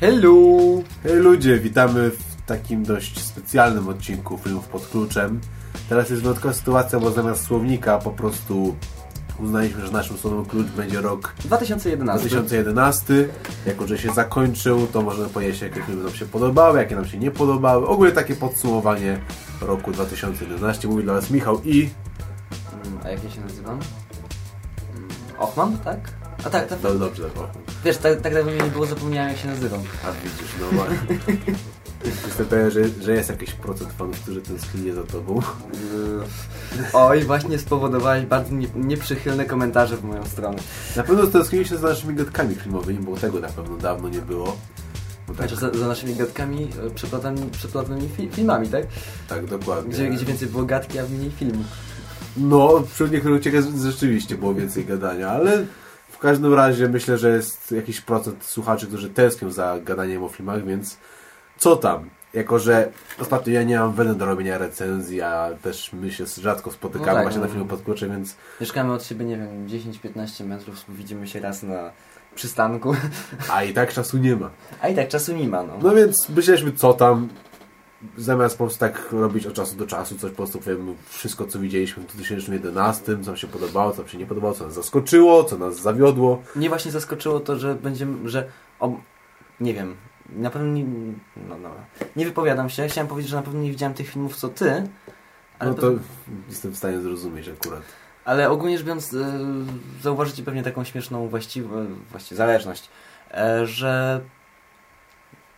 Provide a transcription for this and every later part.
Hello! Hej ludzie, witamy w takim dość specjalnym odcinku Filmów pod kluczem. Teraz jest wyjątkowa sytuacja, bo zamiast słownika po prostu uznaliśmy, że naszym słowem klucz będzie rok 2011. 2011. Jako, że się zakończył, to możemy powiedzieć, jakie filmy nam się podobały, jakie nam się nie podobały. Ogólnie takie podsumowanie roku 2011. Mówi dla Was Michał i... Mm, A jak ja się nazywam? Mm, Ochman, tak? A tak, tak. No dobrze, tak. o. Wiesz, tak, tak jakby mnie nie było, zapomniałem jak się nazywam. A widzisz, no właśnie. Jestem pewien, że, że jest jakiś procent fanów, którzy tęsknili za Tobą. Oj, właśnie spowodowałeś bardzo nie, nieprzychylne komentarze w moją stronę. Na pewno tęsknili się za naszymi gadkami filmowymi, bo tego na pewno dawno nie było. Bo tak, Znaczy za, za naszymi gadkami e, przeplatanymi, przeplatanymi fi, filmami, tak? tak, dokładnie. Gdzie, gdzie więcej było gadki, a mniej filmu. No, wśród niektórych uciekach rzeczywiście było więcej gadania, ale w każdym razie myślę, że jest jakiś procent słuchaczy, którzy tęsknią za gadaniem o filmach, więc co tam? Jako, że ostatnio ja nie mam weny do robienia recenzji, a też my się rzadko spotykamy No tak, właśnie no. na filmu pod kluczem, więc Mieszkamy od siebie, nie wiem, 10-15 metrów, widzimy się raz na przystanku. a i tak czasu nie ma. A i tak czasu nie ma, no. No więc myśleliśmy, co tam, zamiast po prostu tak robić od czasu do czasu, coś po prostu powiem, wszystko co widzieliśmy w 2011, co nam się podobało, co nam się nie podobało, co nas zaskoczyło, co nas zawiodło. Mnie właśnie zaskoczyło to, że będziemy, że nie wiem, na pewno nie, no, no, nie wypowiadam się, chciałem powiedzieć, że na pewno nie widziałem tych filmów co ty, ale, No to jestem w stanie zrozumieć akurat. ale ogólnie rzecz biorąc e, zauważycie pewnie taką śmieszną właściwie, właściwie zależność, e, że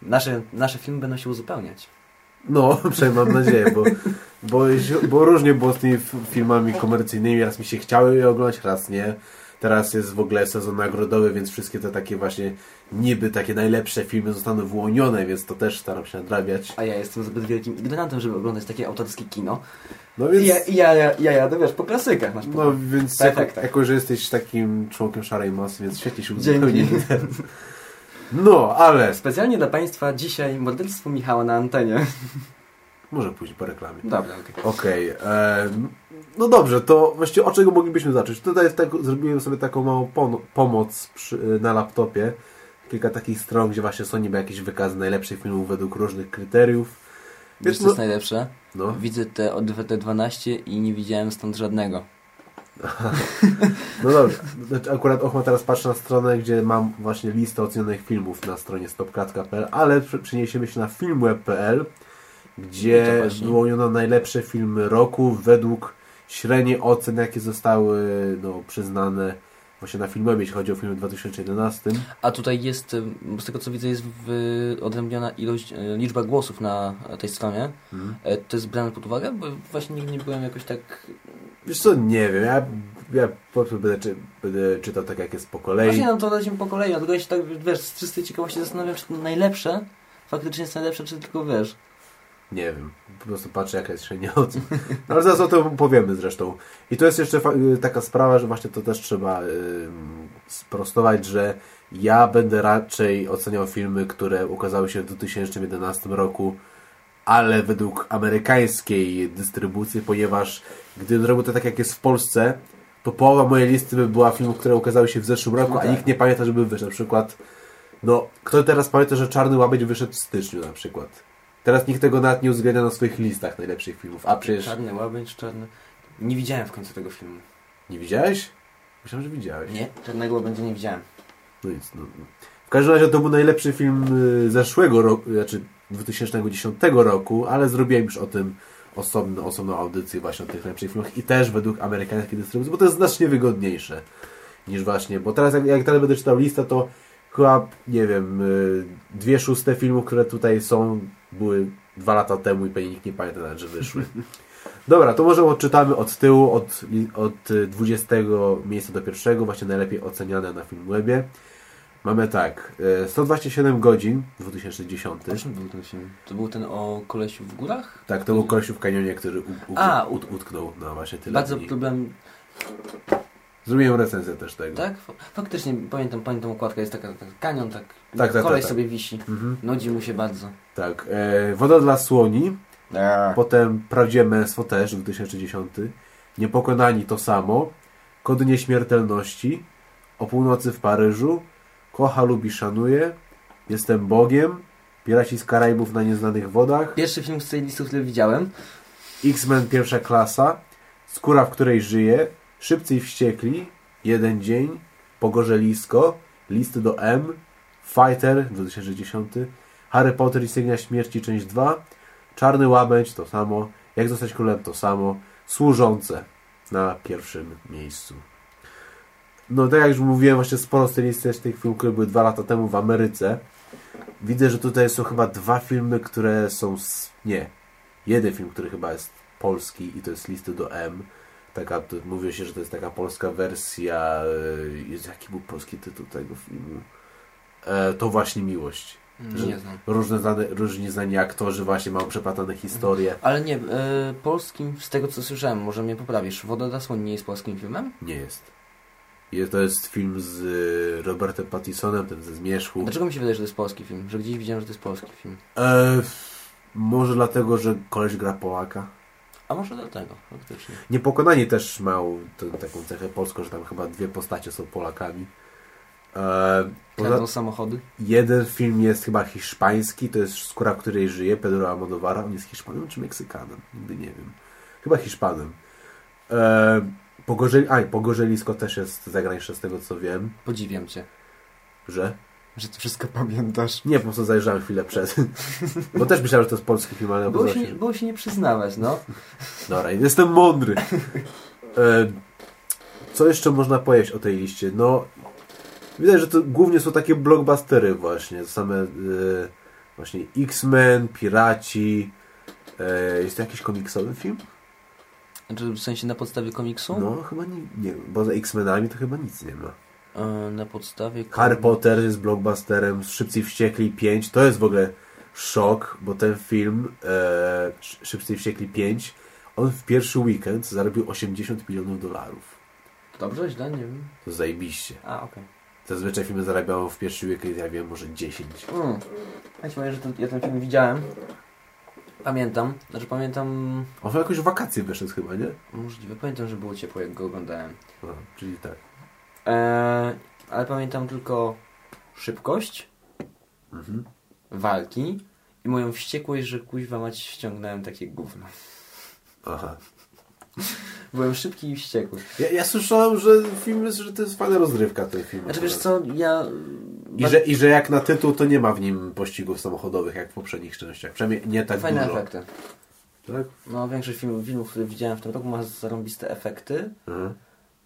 nasze, nasze filmy będą się uzupełniać. No, przynajmniej mam nadzieję, bo, bo, bo różnie było z tymi filmami komercyjnymi, raz mi się chciały je oglądać, raz nie. Teraz jest w ogóle sezon nagrodowy, więc wszystkie te takie właśnie niby takie najlepsze filmy zostaną wyłonione, więc to też staram się nadrabiać. A ja jestem zbyt wielkim ignorantem, żeby oglądać takie autorskie kino. No I więc... ja, i ja, ja, ja jadę, wiesz, po klasykach. Masz No więc Tak, jako, tak, tak. jako, że jesteś takim członkiem szarej masy, więc świetnie się Dzięki. No, ale Specjalnie dla Państwa dzisiaj morderstwo Michała na antenie. może pójść po reklamie. Dobra, okej. Okej, em, no dobrze, to właściwie od czego moglibyśmy zacząć? Tutaj tak, zrobiłem sobie taką małą pomoc przy, na laptopie. Kilka takich stron, gdzie właśnie są niby jakieś wykazy najlepszych filmów według różnych kryteriów. Wiesz Więc co no, jest najlepsze? no, Widzę te od T12 i nie widziałem stąd żadnego. No dobrze. Znaczy, Akurat Och ma teraz patrzę na stronę, gdzie mam właśnie listę ocenionych filmów na stronie stopkratka.pl, ale przeniesiemy się na filmweb.pl, gdzie właśnie. wyłoniono najlepsze filmy roku według średniej ocen, jakie zostały no, przyznane właśnie na Filmwebie, jeśli chodzi o filmy w 2011. A tutaj jest, y, z tego co widzę, jest wyodrębniona ilość, y, liczba głosów na tej stronie. Mhm. E, To jest brane pod uwagę? Bo właśnie nigdy nie byłem jakoś tak... Wiesz co, nie wiem, ja, ja po prostu będę, czy, będę czytał tak jak jest po kolei. Właśnie no to lecimy po kolei, dlatego ja się tak, wiesz, z czystej ciekawości zastanawiam, czy to najlepsze faktycznie jest najlepsze, czy tylko wiesz. Nie wiem, po prostu patrzę jaka jest średnia ocen. No, ale zaraz o tym powiemy zresztą. I to jest jeszcze y, taka sprawa, że właśnie to też trzeba ym, sprostować, że ja będę raczej oceniał filmy, które ukazały się w 2011 roku, ale według amerykańskiej dystrybucji, ponieważ gdybym zrobił to tak jak jest w Polsce, to połowa mojej listy by była filmów, które ukazały się w zeszłym roku, a tak. nikt nie pamięta, żeby wyszedł. Na przykład, no, kto teraz pamięta, że Czarny Łabieć wyszedł w styczniu na przykład. Teraz nikt tego nawet nie uwzględnia na swoich listach najlepszych filmów. A przecież Czarny łabędź, czarny... Nie widziałem w końcu tego filmu. nie widziałeś? Myślałem, że widziałeś. Nie? Czarnego łabędzia nie widziałem. No nic, no. no. W każdym razie to był najlepszy film y, zeszłego roku, znaczy 2010 roku, ale zrobiłem już o tym osobno, osobną audycję właśnie o tych najlepszych filmach i też według amerykańskiej dystrybucji, bo to jest znacznie wygodniejsze niż właśnie, bo teraz jak, jak teraz będę czytał listę, to chyba, nie wiem, y, dwie szóste filmów, które tutaj są, były dwa lata temu i pewnie nikt nie pamięta nawet, że wyszły. Dobra, to może odczytamy od tyłu, od, od y, 20 miejsca do pierwszego, właśnie najlepiej oceniane na Filmwebie. Mamy tak, y, 127 godzin, 2010. O czym był ten film? To był ten o kolesiu w górach? Tak, to był kolesiu w kanionie, który u, u, A, ut, utknął na właśnie tyle Bardzo dni. problem... Zrobiłem recenzję też tego. Tak? Fa- Faktycznie, pamiętam, pamiętam okładka, jest taka, taka kanion, tak, Tak, tak, koleś tak, tak. sobie wisi. Mhm. Nudzi mu się bardzo. Tak, e, Woda dla słoni, potem Prawdziwe męstwo też, 2010. Niepokonani to samo, Kody nieśmiertelności, O północy w Paryżu, Kocha, lubi, szanuje, Jestem Bogiem, Piraci z Karaibów na nieznanych wodach, Pierwszy film z tej listy, który widziałem. X-Men pierwsza klasa, Skóra, w której żyję, Szybcy i wściekli, Jeden dzień, Pogorzelisko, Listy do M, Fighter 2010, Harry Potter i Sygnia Śmierci część 2, Czarny Łabędź to samo, Jak zostać królem to samo, Służące na pierwszym miejscu. No tak jak już mówiłem, właśnie sporo z tej listy tych filmów, które były dwa lata temu w Ameryce. Widzę, że tutaj są chyba dwa filmy, które są... Z... Nie. Jeden film, który chyba jest polski i to jest Listy do M. Taka, to, mówiło się, że to jest taka polska wersja... e, Jest, jaki był polski tytuł tego filmu? E, to właśnie Miłość. Nie znam. Różne znane, różni znani aktorzy właśnie mają przeplatane historie. Ale nie, e, polskim, z tego co słyszałem, może mnie poprawisz, Woda Dasłoń nie jest polskim filmem? Nie jest. To jest film z e, Robertem Pattisonem, ten ze Zmierzchu. Dlaczego mi się wydaje, że to jest polski film? Że gdzieś widziałem, że to jest polski film. E, może dlatego, że koleś gra Polaka. A może dlatego, faktycznie. Niepokonani też tę taką cechę polską, że tam chyba dwie postacie są Polakami. E, poza, samochody? jeden film jest chyba hiszpański, to jest Skóra, w której żyje, Pedro Almodovara. On jest Hiszpanem czy Meksykanem? Nigdy nie wiem. Chyba Hiszpanem. E, Pogorzeli, a, Pogorzelisko też jest zagraniczne z tego co wiem, Podziwiam cię, że... że ty wszystko pamiętasz. Nie, po prostu zajrzałem chwilę przed. Bo też myślałem, że to jest polski film, ale Było się, się, nie- było się nie przyznawać, no. Dobra, jestem mądry. E, co jeszcze można powiedzieć o tej liście? No, widać, że to głównie są takie blockbustery właśnie. Same e, właśnie X-Men, Piraci. E, jest to jakiś komiksowy film? Znaczy w sensie na podstawie komiksu? No, chyba nie, nie bo za X-Menami to chyba nic nie ma. E, na podstawie... Harry Potter jest blockbusterem, Szybcy i Wściekli 5, to jest w ogóle szok, bo ten film e, Szybcy i Wściekli 5, on w pierwszy weekend zarobił 80 milionów dolarów. Dobrze, źle, nie wiem. To zajebiście. A, okej. Zazwyczaj filmy zarabiają w pierwszy weekend, ja wiem, może 10. Mm. Ja ci powiem, że ten, ja ten film widziałem. Pamiętam, znaczy pamiętam... On jakoś w wakacje wyszedł chyba, nie? Możliwe, pamiętam, że było ciepło, jak go oglądałem. No, czyli tak. E, ale pamiętam tylko szybkość, Mhm. walki i moją wściekłość, że kuźwa mać ściągnąłem takie gówno. Aha. Byłem szybki i wściekły. Ja, ja słyszałem, że film jest, że to jest fajna rozrywka ten film. Znaczy wiesz co, ja... I że, I że jak na tytuł, to nie ma w nim pościgów samochodowych, jak w poprzednich częściach. Przynajmniej nie tak Fajne dużo. efekty. Tak? No, większość filmów, filmów, które widziałem w tym roku ma zarąbiste efekty, Mhm.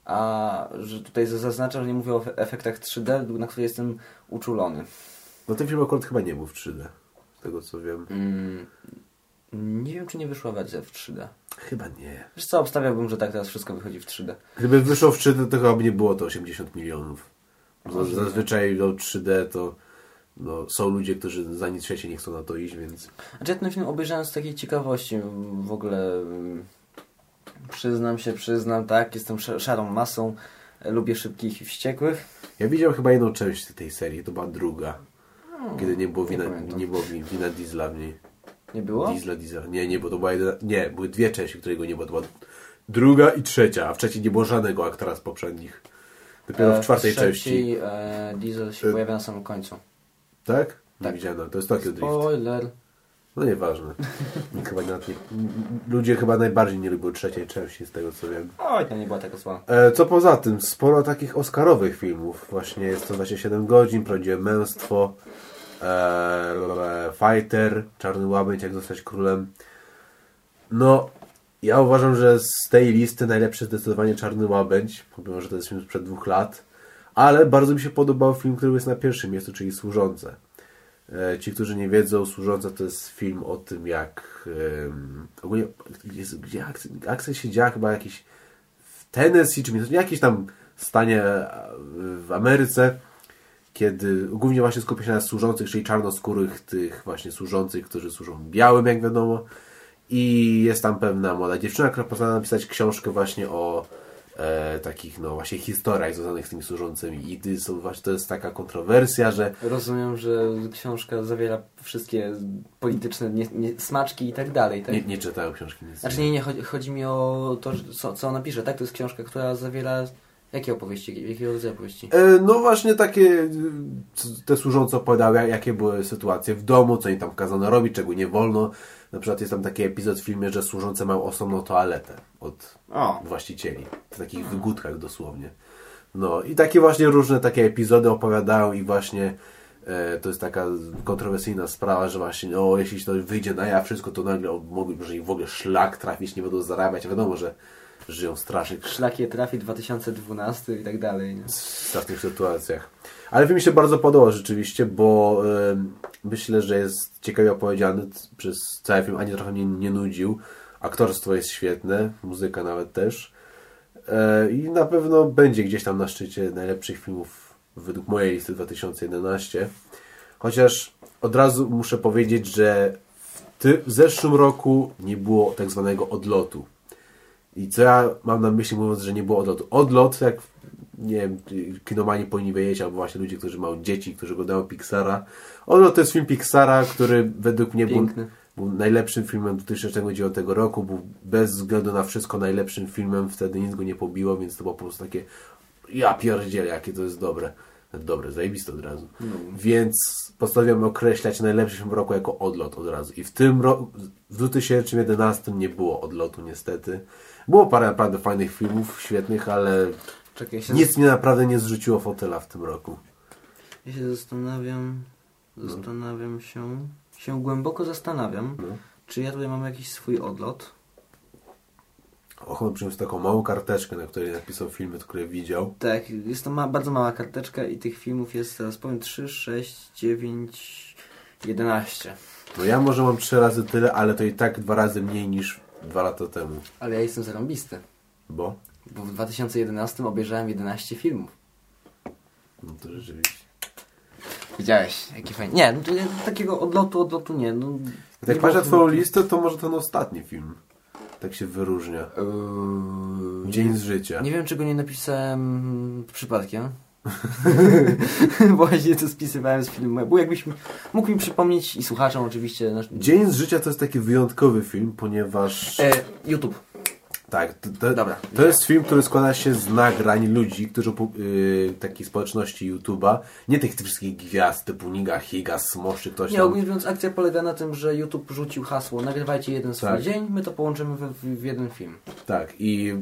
a że tutaj zaznaczam, że nie mówię o efe- efektach 3D, na które jestem uczulony. No ten film akurat chyba nie był w 3D. Z tego co wiem. Mm, nie wiem, czy nie wyszła wersja w 3D. Chyba nie. Wiesz co, obstawiałbym, że tak teraz wszystko wychodzi w 3D. Gdyby wyszło w 3D, to chyba by nie było to 80 milionów. Bo. Zazwyczaj do 3D to no, są ludzie, którzy za nic świecie nie chcą na to iść, więc Znaczy ja ten film obejrzałem z takiej ciekawości. W ogóle mm, przyznam się, przyznam, tak, jestem sz- szarą masą. Lubię szybkich i wściekłych. ja widziałem chyba jedną część tej serii, to była druga. Kiedy nie było nie wina, pamiętam. nie było wi- wina Diesla w niej. Nie było? Diesla, Diesla. Nie, nie, bo to była jedna, nie, były dwie części, którego nie było. To była druga i trzecia, a w trzeciej nie było żadnego aktora z poprzednich. Dopiero E, w czwartej trzeciej, części. E, Diesel się E, pojawia na samym końcu. Tak? Tak. widziałem, no, to jest Tokyo Drift. Spoiler. No nieważne. Chyba nie, ludzie chyba najbardziej nie lubią trzeciej części, z tego co wiem. Oj, to nie była taka zła. E, co poza tym, sporo takich oscarowych filmów. Właśnie jest 127 godzin, Prawdziwe Męstwo, e, Fighter, Czarny Łabędź, Jak zostać królem. No, ja uważam, że z tej listy najlepszy zdecydowanie Czarny Łabędź, pomimo, że to jest film sprzed dwóch lat. Ale bardzo mi się podobał film, który jest na pierwszym miejscu, czyli Służące. E, Ci, którzy nie wiedzą, Służąca to jest film o tym, jak em, ogólnie, gdzie akcja, akcja się działa chyba jakiś w Tennessee, czy w jakimś tam stanie e, w Ameryce, kiedy głównie właśnie skupia się na służących, czyli czarnoskórych, tych właśnie służących, którzy służą białym, jak wiadomo. I jest tam pewna młoda dziewczyna, która postanowiła napisać książkę właśnie o e, takich, no właśnie historiach związanych z tymi służącymi. I to, są, właśnie, to jest taka kontrowersja, że Rozumiem, że książka zawiera wszystkie polityczne nie, nie, smaczki i tak dalej, tak? nie, nie czytałem książki. Nic Znaczy nie, nie, chodzi, chodzi mi o to, co, co ona pisze, tak? To jest książka, która zawiera Jakie opowieści? Jakiego rodzaju opowieści? E, No właśnie takie c- te służące opowiadały, jak- jakie były sytuacje w domu, co im tam kazano robić, czego nie wolno. Na przykład jest tam taki epizod w filmie, że służące mają osobną toaletę od O, właścicieli. W takich wygódkach dosłownie. No i takie właśnie różne takie epizody opowiadają i właśnie e, to jest taka kontrowersyjna sprawa, że właśnie o, jeśli to wyjdzie na jaw wszystko, to nagle o, mogli może ich w ogóle szlak trafić, nie będą zarabiać. Wiadomo, że żyją strasznych szlakie trafi 2012 i tak dalej. Nie? w strasznych sytuacjach. Ale film mi się bardzo podobał rzeczywiście, bo myślę, że jest ciekawie opowiedziany przez cały film, ani trochę mnie nie nudził. Aktorstwo jest świetne, muzyka nawet też. E, I na pewno będzie gdzieś tam na szczycie najlepszych filmów według mojej listy 2011. Chociaż od razu muszę powiedzieć, że w, ty, w zeszłym roku nie było tak zwanego odlotu. I co ja mam na myśli mówiąc, że nie było odlotu? Odlot, jak nie wiem, kinomani powinni wiedzieć, albo właśnie ludzie, którzy mają dzieci, którzy oglądają Pixara. Odlot to jest film Pixara, który według mnie był, Piękny. był najlepszym filmem 2009 roku, był bez względu na wszystko najlepszym filmem, wtedy nic go nie pobiło, więc to było po prostu takie ja pierdzielę, jakie to jest dobre. Dobre, zajebiste od razu. Więc postanowiłem określać najlepszy film roku jako odlot od razu. I w tym roku, w 2011 nie było odlotu niestety. Było parę naprawdę fajnych filmów, świetnych, ale Czekaj, nic mnie naprawdę nie zrzuciło fotela w tym roku. ja się zastanawiam, zastanawiam się, się głęboko zastanawiam, No. czy ja tutaj mam jakiś swój odlot. Ochon przyniósł taką małą karteczkę, na której napisał filmy, które widział. Tak, jest to ma, bardzo mała karteczka i tych filmów jest, teraz powiem, 3, 6, 9, 11. No ja może mam trzy razy tyle, ale to i tak dwa razy mniej niż dwa lata temu. Ale ja jestem zarąbisty, Bo? bo w 2011 obejrzałem 11 filmów. No to rzeczywiście. Widziałeś, jaki fajny. Nie, no to ja takiego odlotu, odlotu nie. No, Jak nie patrzę na było- twoją listę, to może ten ostatni film. Tak się wyróżnia. Eee, Dzień z życia. Nie wiem, czego nie napisałem przypadkiem. Właśnie to spisywałem z filmu. Bo jakbyś mi- mógł mi przypomnieć i słuchaczom oczywiście. Nasz... Dzień z życia to jest taki wyjątkowy film, ponieważ... E, YouTube. Tak, to, to, Dobra. to jest film, który składa się z nagrań ludzi, którzy yy, takiej społeczności YouTube'a, nie tych wszystkich gwiazd typu Niga, Higa, Smoszy, ktoś Nie, tam. ogólnie mówiąc, akcja polega na tym, że YouTube rzucił hasło nagrywajcie jeden swój Tak. dzień, my to połączymy w, w, w jeden film. Tak, i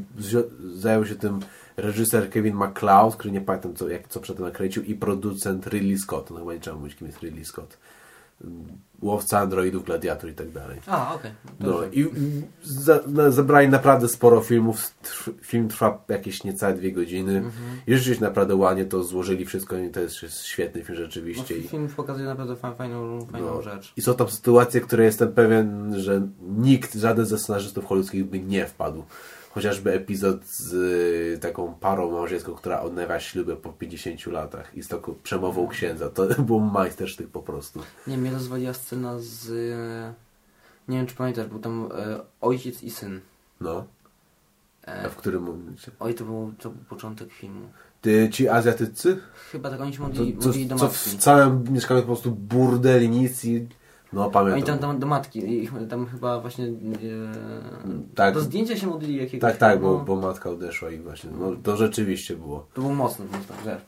zajął się tym reżyser Kevin MacLeod, który nie pamiętam co, jak, co przedtem nakręcił, i producent Ridley Scott. No chyba nie trzeba mówić, kim jest Ridley Scott. Łowca androidów, gladiator i tak dalej. A, okej. No Dobrze. i za, na, zebrali naprawdę sporo filmów. Trw, film trwa jakieś niecałe dwie godziny. Mhm. I rzeczywiście naprawdę ładnie to złożyli wszystko i to jest, jest świetny film No, rzeczywiście. I, film pokazuje naprawdę fa- fajną, fajną no, rzecz. I są tam sytuacje, które jestem pewien, że nikt, żaden ze scenarzystów hollywoodzkich by nie wpadł. Chociażby epizod z y, taką parą małżeńską, która odnawia śluby po 50 latach i z taką przemową księdza. To był majstersztyk po prostu. Nie, mnie rozwaliła scena z... e, Nie wiem, czy pamiętasz, był tam e, ojciec i syn. No. A E, w którym momencie? oj, to był, to był początek filmu. Ty, ci Azjatycy? Chyba tak oni się To, modlili, co, modlili do co matki. w całym mieszkaniu po prostu burdeli, nic i... No pamiętam. Oni tam, tam do matki i ich- tam chyba właśnie... E, Tak. Do zdjęcia się modlili jakiegoś... Tak, tak, bo, no, bo matka odeszła i właśnie, no to rzeczywiście było. To był mocny tak, że...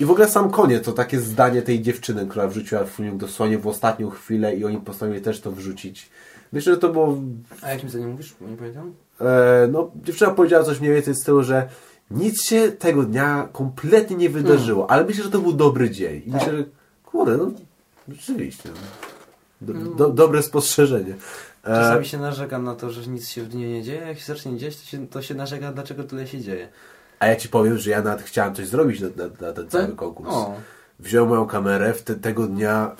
I w ogóle sam koniec, to takie zdanie tej dziewczyny, która wrzuciła film dosłownie w ostatnią chwilę i oni postanowili też to wrzucić. Myślę, że to było... A jakim zdaniem mówisz? Nie pamiętam. E, no, dziewczyna powiedziała coś mniej więcej z tyłu, że nic się tego dnia kompletnie nie wydarzyło, ale myślę, że to był dobry dzień. I Tak. myślę, że kurde, no rzeczywiście. Do, do, dobre spostrzeżenie. E, Czasami się narzekam na to, że nic się w dniu nie dzieje, jak się zacznie dziać, to się, to się narzeka, dlaczego tyle się dzieje. a ja Ci powiem, że ja nawet chciałem coś zrobić na, na, na ten cały Tak? konkurs. O, Wziąłem moją kamerę, w te, tego dnia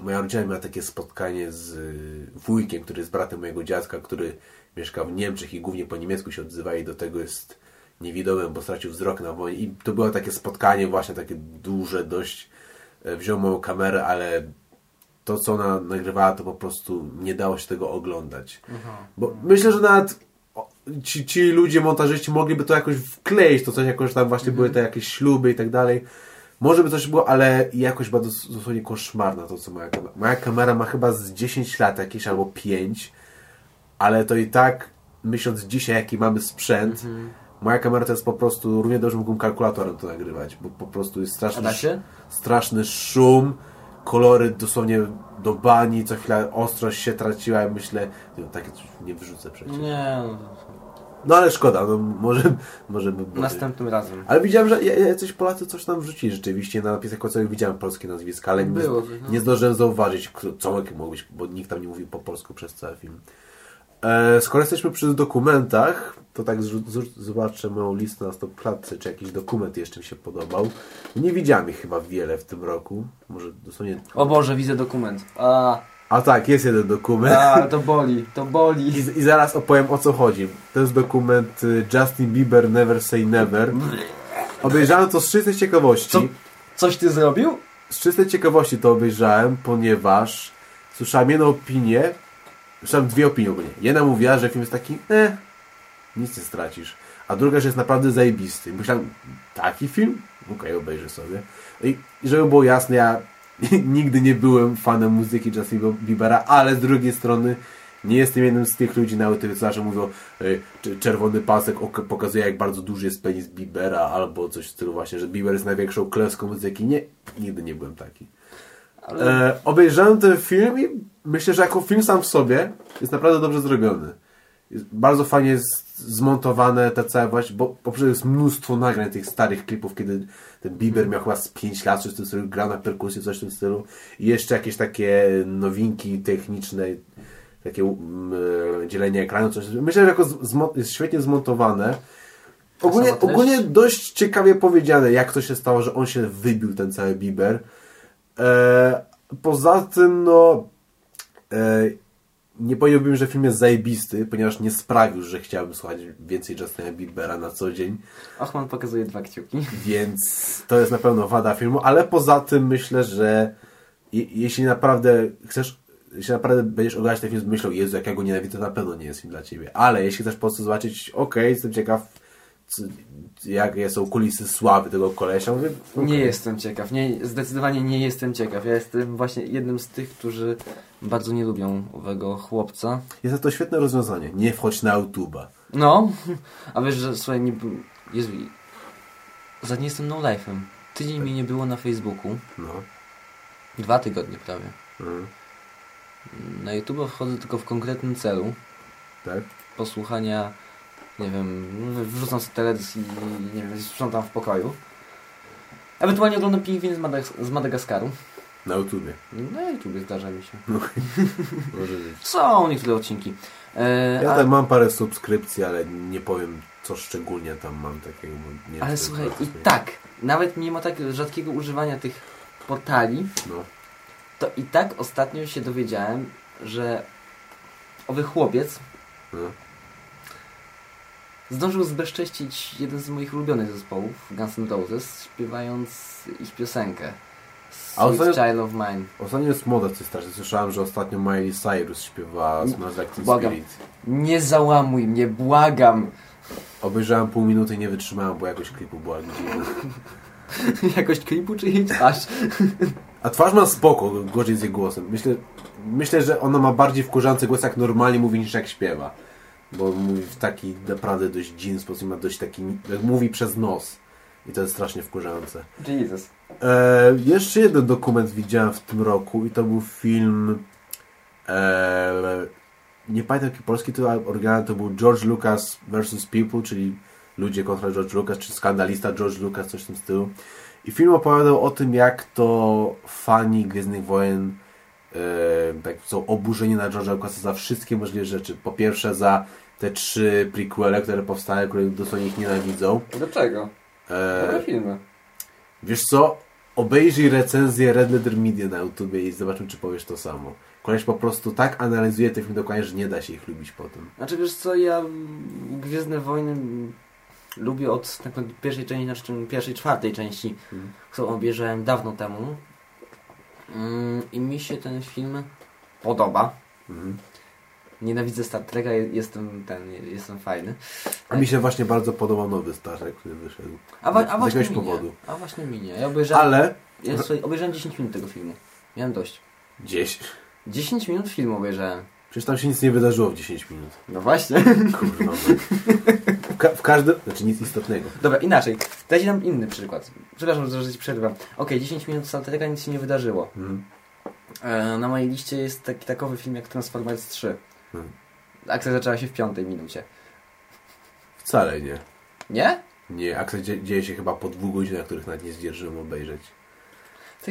moja rodzina miała takie spotkanie z y, wujkiem, który jest bratem mojego dziadka, który mieszka w Niemczech i głównie po niemiecku się odzywa i do tego jest niewidomym, bo stracił wzrok na wojnie. I to było takie spotkanie właśnie takie duże dość. E, Wziął moją kamerę, ale to, co ona nagrywała, to po prostu nie dało się tego oglądać. Bo myślę, że nawet ci, ci ludzie, montażyści mogliby to jakoś wkleić, to coś jakoś tam właśnie były te jakieś śluby i tak dalej. Może by coś było, ale jakoś dos- dosłownie koszmarna to, co moja kamera. Moja kamera ma chyba z 10 lat jakieś albo 5, ale to i tak, myśląc dzisiaj, jaki mamy sprzęt, moja kamera to jest po prostu, równie dobrze mógłbym kalkulatorem to nagrywać, bo po prostu jest straszny, straszny szum, kolory dosłownie do bani, co chwila ostrość się traciła i myślę, nie, takie coś nie wyrzucę przecież. Nie, No ale szkoda, no może, może by było. następnym razem. Ale widziałem, że ja- jacyś Polacy coś tam wrzucili rzeczywiście. Na napisach końcowych widziałem polskie nazwiska, ale nie, Było coś, no. nie zdążyłem zauważyć, co być, bo nikt tam nie mówił po polsku przez cały film. E, skoro jesteśmy przy dokumentach, to tak zobaczę moją listę na stopklatce, czy jakiś dokument jeszcze mi się podobał. Nie widziałem ich chyba wiele w tym roku. Może dosłownie... O Boże, widzę dokument. A, A tak, jest jeden dokument. a to boli, to boli. I, I zaraz opowiem o co chodzi. To jest dokument y, Justin Bieber Never Say Never. Obejrzałem to z czystej ciekawości. Co? Coś ty zrobił? Z czystej ciekawości to obejrzałem, ponieważ słyszałem jedną opinię, słyszałem dwie opinie ogólnie. Jedna mówiła, że film jest taki, eh, nic nie stracisz. A druga, że jest naprawdę zajebisty. Myślałem, taki film? Okej, obejrzę sobie. I żeby było jasne, ja nigdy nie byłem fanem muzyki Justina Biebera, ale z drugiej strony nie jestem jednym z tych ludzi na YouTube, co mówią, cz- czerwony pasek ok- pokazuje, jak bardzo duży jest penis Biebera, albo coś w stylu właśnie, że Bieber jest największą klęską muzyki. Nie, nigdy nie byłem taki. Ale... E, obejrzałem ten film i myślę, że jako film sam w sobie jest naprawdę dobrze zrobiony. Jest bardzo fajnie jest zmontowane te całe właśnie, bo poprzez jest mnóstwo nagrań tych starych klipów, kiedy ten Bieber miał chyba z 5 lat, coś w tym stylu, grał na perkusji, coś w tym stylu. I jeszcze jakieś takie nowinki techniczne, takie mm, e, dzielenie ekranu, coś. Myślę, że jako zmo- jest świetnie zmontowane. Ogólnie, ogólnie dość ciekawie powiedziane, jak to się stało, że on się wybił, ten cały Bieber. E, poza tym, no, e, nie powiedziałbym, że film jest zajebisty, ponieważ nie sprawił, że chciałbym słuchać więcej Justina Biebera na co dzień, Ochman pokazuje dwa kciuki. więc to jest na pewno wada filmu, ale poza tym myślę, że je, jeśli naprawdę chcesz, jeśli naprawdę będziesz oglądać ten film z myślą, Jezu, jak ja go nienawidzę, to na pewno nie jest film dla Ciebie, ale jeśli chcesz po prostu zobaczyć, okej, jestem ciekaw, jakie są kulisy sławy tego kolesia, mówię, Nie jestem ciekaw. Nie, zdecydowanie nie jestem ciekaw. Ja jestem właśnie jednym z tych, którzy bardzo nie lubią owego chłopca. Jest to świetne rozwiązanie, nie wchodź na YouTube'a. No, a wiesz, że słuchaj, nie... Jezu, za nie jestem no life'em. Tydzień mi nie było na Facebooku. No. Dwa tygodnie prawie. Mhm. Na YouTube wchodzę tylko w konkretnym celu. Tak? Posłuchania, nie wiem, wrzucam sobie teledysk i nie wiem, sprzątam w pokoju. Ewentualnie oglądam pingwin z, Madag- z Madagaskaru. Na YouTubie. Na YouTube zdarza mi się. Może być. Są niektóre odcinki. E, Ja a- tam mam parę subskrypcji, ale nie powiem co szczególnie tam mam takiego. Nie ale słuchaj, i tak, nawet mimo tak rzadkiego używania tych portali, No. to i tak ostatnio się dowiedziałem, że owy chłopiec No. Zdążył zbezcześcić jeden z moich ulubionych zespołów, Guns N' Roses, śpiewając ich piosenkę. A Sweet ostatnio- Child of Mine. Ostatnio jest moda coś strasznie. Słyszałem, że ostatnio Miley Cyrus śpiewa Smells Like Teen Błagam. Spirit. Nie załamuj mnie, błagam! Obejrzałem pół minuty i nie wytrzymałem, bo jakoś klipu była dziwna. Jakość klipu czy jej twarz? A twarz ma spoko, gorzej z jej głosem. Myślę, myślę, że ona ma bardziej wkurzający głos, jak normalnie mówi, niż jak śpiewa. Bo mówi w taki naprawdę dość dziwny sposób, ma dość taki, jak mówi przez nos. I to jest strasznie wkurzające. Jesus. E, jeszcze jeden dokument widziałem w tym roku i to był film e, nie pamiętam jaki polski tytuł, oryginalny to był George Lucas vs. People, czyli ludzie kontra George Lucas, czy skandalista George Lucas, coś w tym stylu. I film opowiadał o tym, jak to fani Gwiezdnych Wojen tak są oburzeni na George'a Lucasa za wszystkie możliwe rzeczy. Po pierwsze za te trzy prequele, które powstały, które dosłownie ich nienawidzą. Dlaczego? E, filmy. Wiesz co? Obejrzyj recenzję Red Letter Media na YouTubie i zobaczymy, czy powiesz to samo. Koleś po prostu tak analizuje te filmy dokładnie, że nie da się ich lubić potem. Znaczy wiesz co, ja Gwiezdne Wojny lubię od tak pierwszej części, znaczy pierwszej, czwartej części, Mhm. którą obejrzałem dawno temu. Mm, I mi się ten film podoba. Mhm. Nienawidzę Star Treka, je- jestem ten, jestem fajny. A mi się właśnie bardzo podobał nowy Star Trek, który wyszedł. A, wa- a Z właśnie jakiegoś powodu. A właśnie minie. Ja obejrzałem, Ale... ja, słuchaj, obejrzałem 10 minut tego filmu. Miałem dość. Gdzieś. 10 minut filmu obejrzałem. Przecież tam się nic nie wydarzyło w 10 minut. No właśnie. Kurwa. ka w każdym... Znaczy nic istotnego. Dobra, inaczej. Dajcie nam inny przykład. Przepraszam, że ci przerwam. Okej, 10 minut Treka, nic się nie wydarzyło. Mhm. E, na mojej liście jest taki takowy film jak Transformers 3. Mhm. Akcja zaczęła się w piątej minucie. Wcale nie. Nie? Nie, akcja dzie dzieje się chyba po dwóch godzinach, których nawet nie zdzierżyłem obejrzeć.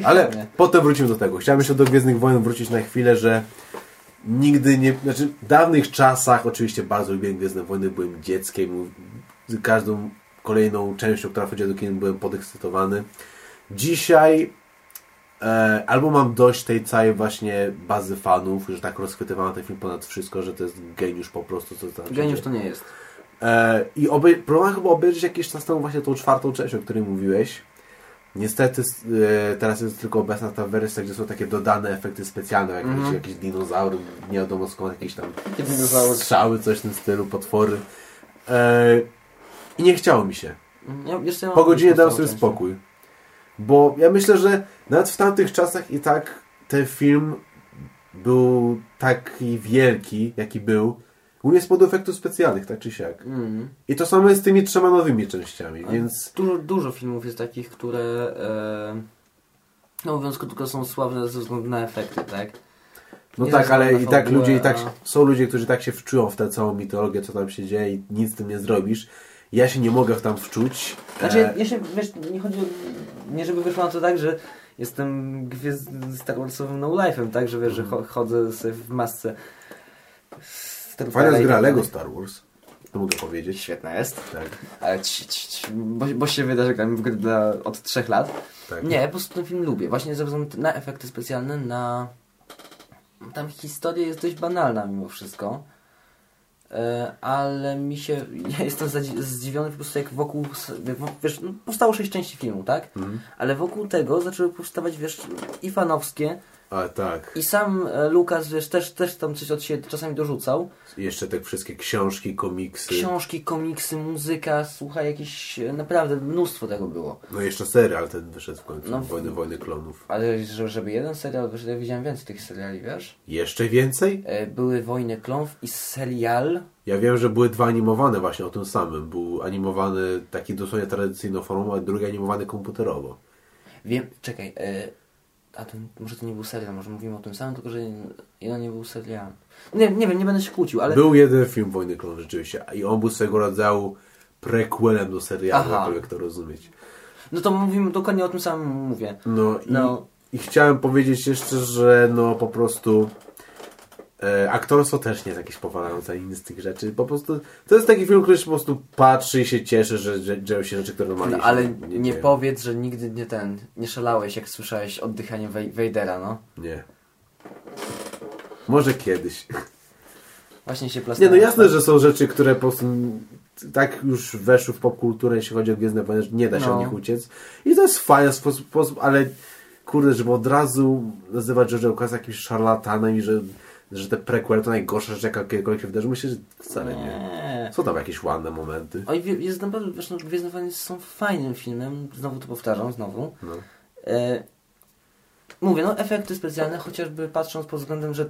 Ale potem wrócimy do tego. Chciałem jeszcze do Gwiezdnych Wojen wrócić na chwilę, że nigdy nie... Znaczy, w dawnych czasach oczywiście bardzo lubiłem Gwiezdne Wojny, byłem dzieckiem. Z każdą kolejną częścią, która wchodziła do kin, byłem podekscytowany. Dzisiaj e, albo mam dość tej całej właśnie bazy fanów, że tak rozchwytywano ten film ponad wszystko, że to jest geniusz po prostu. Co tam się Geniusz to nie jest. E, I obej- próbowałem chyba obejrzeć jakiś czas temu właśnie tą czwartą część, o której mówiłeś. Niestety e, teraz jest tylko obecna ta wersja, gdzie są takie dodane efekty specjalne, jak Mhm. wiecie, jakieś dinozaury, nie wiadomo skąd, jakieś tam dinozaury? strzały, coś w tym stylu, potwory. E, I nie chciało mi się. Ja, Po godzinie dałem sobie spokój. Bo ja myślę, że nawet w tamtych czasach i tak ten film był taki wielki, jaki był, głównie z powodu efektów specjalnych, tak czy siak. Mm. I to samo jest z tymi trzema nowymi częściami, Ale więc Dużo, dużo filmów jest takich, które e, no mówiąc krótko są sławne ze względu na efekty, tak? no Nie tak, ale i tak ludzie i tak a- są ludzie, którzy tak się wczują w tę całą mitologię, co tam się dzieje i nic z tym nie zrobisz. Ja się nie mogę w tam wczuć. Znaczy, E, ja się, wiesz, nie chodzi o, nie żeby wyszło na to tak, że jestem gwiazd Star Warsowym no life'em, tak, że wiesz, że cho- chodzę sobie w masce. Jest Wars gra i- Lego Star Wars. To mogę powiedzieć. Świetna jest, Tak, ale ci, ci, ci, bo, bo się wyda, że w gry dla, od trzech lat. tak. Nie, po prostu ten film lubię. Właśnie ze względu na efekty specjalne, na... Tam historia jest dość banalna mimo wszystko. E, ale mi się... Ja jestem zdziwiony po prostu jak wokół... Wiesz, no, powstało sześć części filmu, tak? Mhm. Ale wokół tego zaczęły powstawać, wiesz, i fanowskie, Ale tak. i sam e, Lukas, wiesz, też, też tam coś od siebie czasami dorzucał. Jeszcze te wszystkie książki, komiksy. Książki, komiksy, muzyka, słuchaj, jakieś... e, Naprawdę mnóstwo tego było. No i jeszcze serial ten wyszedł w końcu. No. Wojny, Wojny Klonów. Ale że- żeby jeden serial wyszedł, ja widziałem więcej tych seriali, wiesz? Jeszcze więcej? E, Były Wojny Klonów i serial. Ja wiem, że były dwa animowane właśnie o tym samym. Był animowany taki dosłownie tradycyjną formą, a drugi animowany komputerowo. Wiem, czekaj, e, a to może to nie był serial, może mówimy o tym samym, tylko że jeden nie był serialem. Nie, nie wiem, nie będę się kłócił, ale... Był jeden film Wojny Klonów rzeczywiście i on był swego rodzaju prequelem do serialu, Aha. jakkolwiek to rozumieć. No to mówimy dokładnie o tym samym mówię. No i, No. i chciałem powiedzieć jeszcze, że no po prostu e, aktorstwo też nie jest jakieś powalające ani z tych rzeczy. Po prostu to jest taki film, który po prostu patrzy i się cieszy, że, że dzieją się rzeczy, które normalnie No, ale nie, nie dzieją. powiedz, że nigdy nie ten, nie szalałeś jak słyszałeś oddychanie Wej- Wejdera, no. Nie. Może kiedyś. Właśnie się Nie, plastałem. no jasne, że są rzeczy, które po prostu tak już weszły w popkulturę, jeśli chodzi o Gwiezdne Wojny, że nie da się No. od nich uciec. I to jest fajny sposób, sposób ale kurde, żeby od razu nazywać George'a Lucasa jakimś szarlatanem i że, że te prequel to najgorsza rzecz, jaka kiedykolwiek się wydarzy. Myślę, że wcale nie. Nie. Są tam jakieś ładne momenty. Oj, jest naprawdę, wiesz, no, Gwiezdne Wojny są fajnym filmem, znowu to powtarzam, znowu. No. E, mówię, no efekty specjalne, chociażby patrząc pod względem, że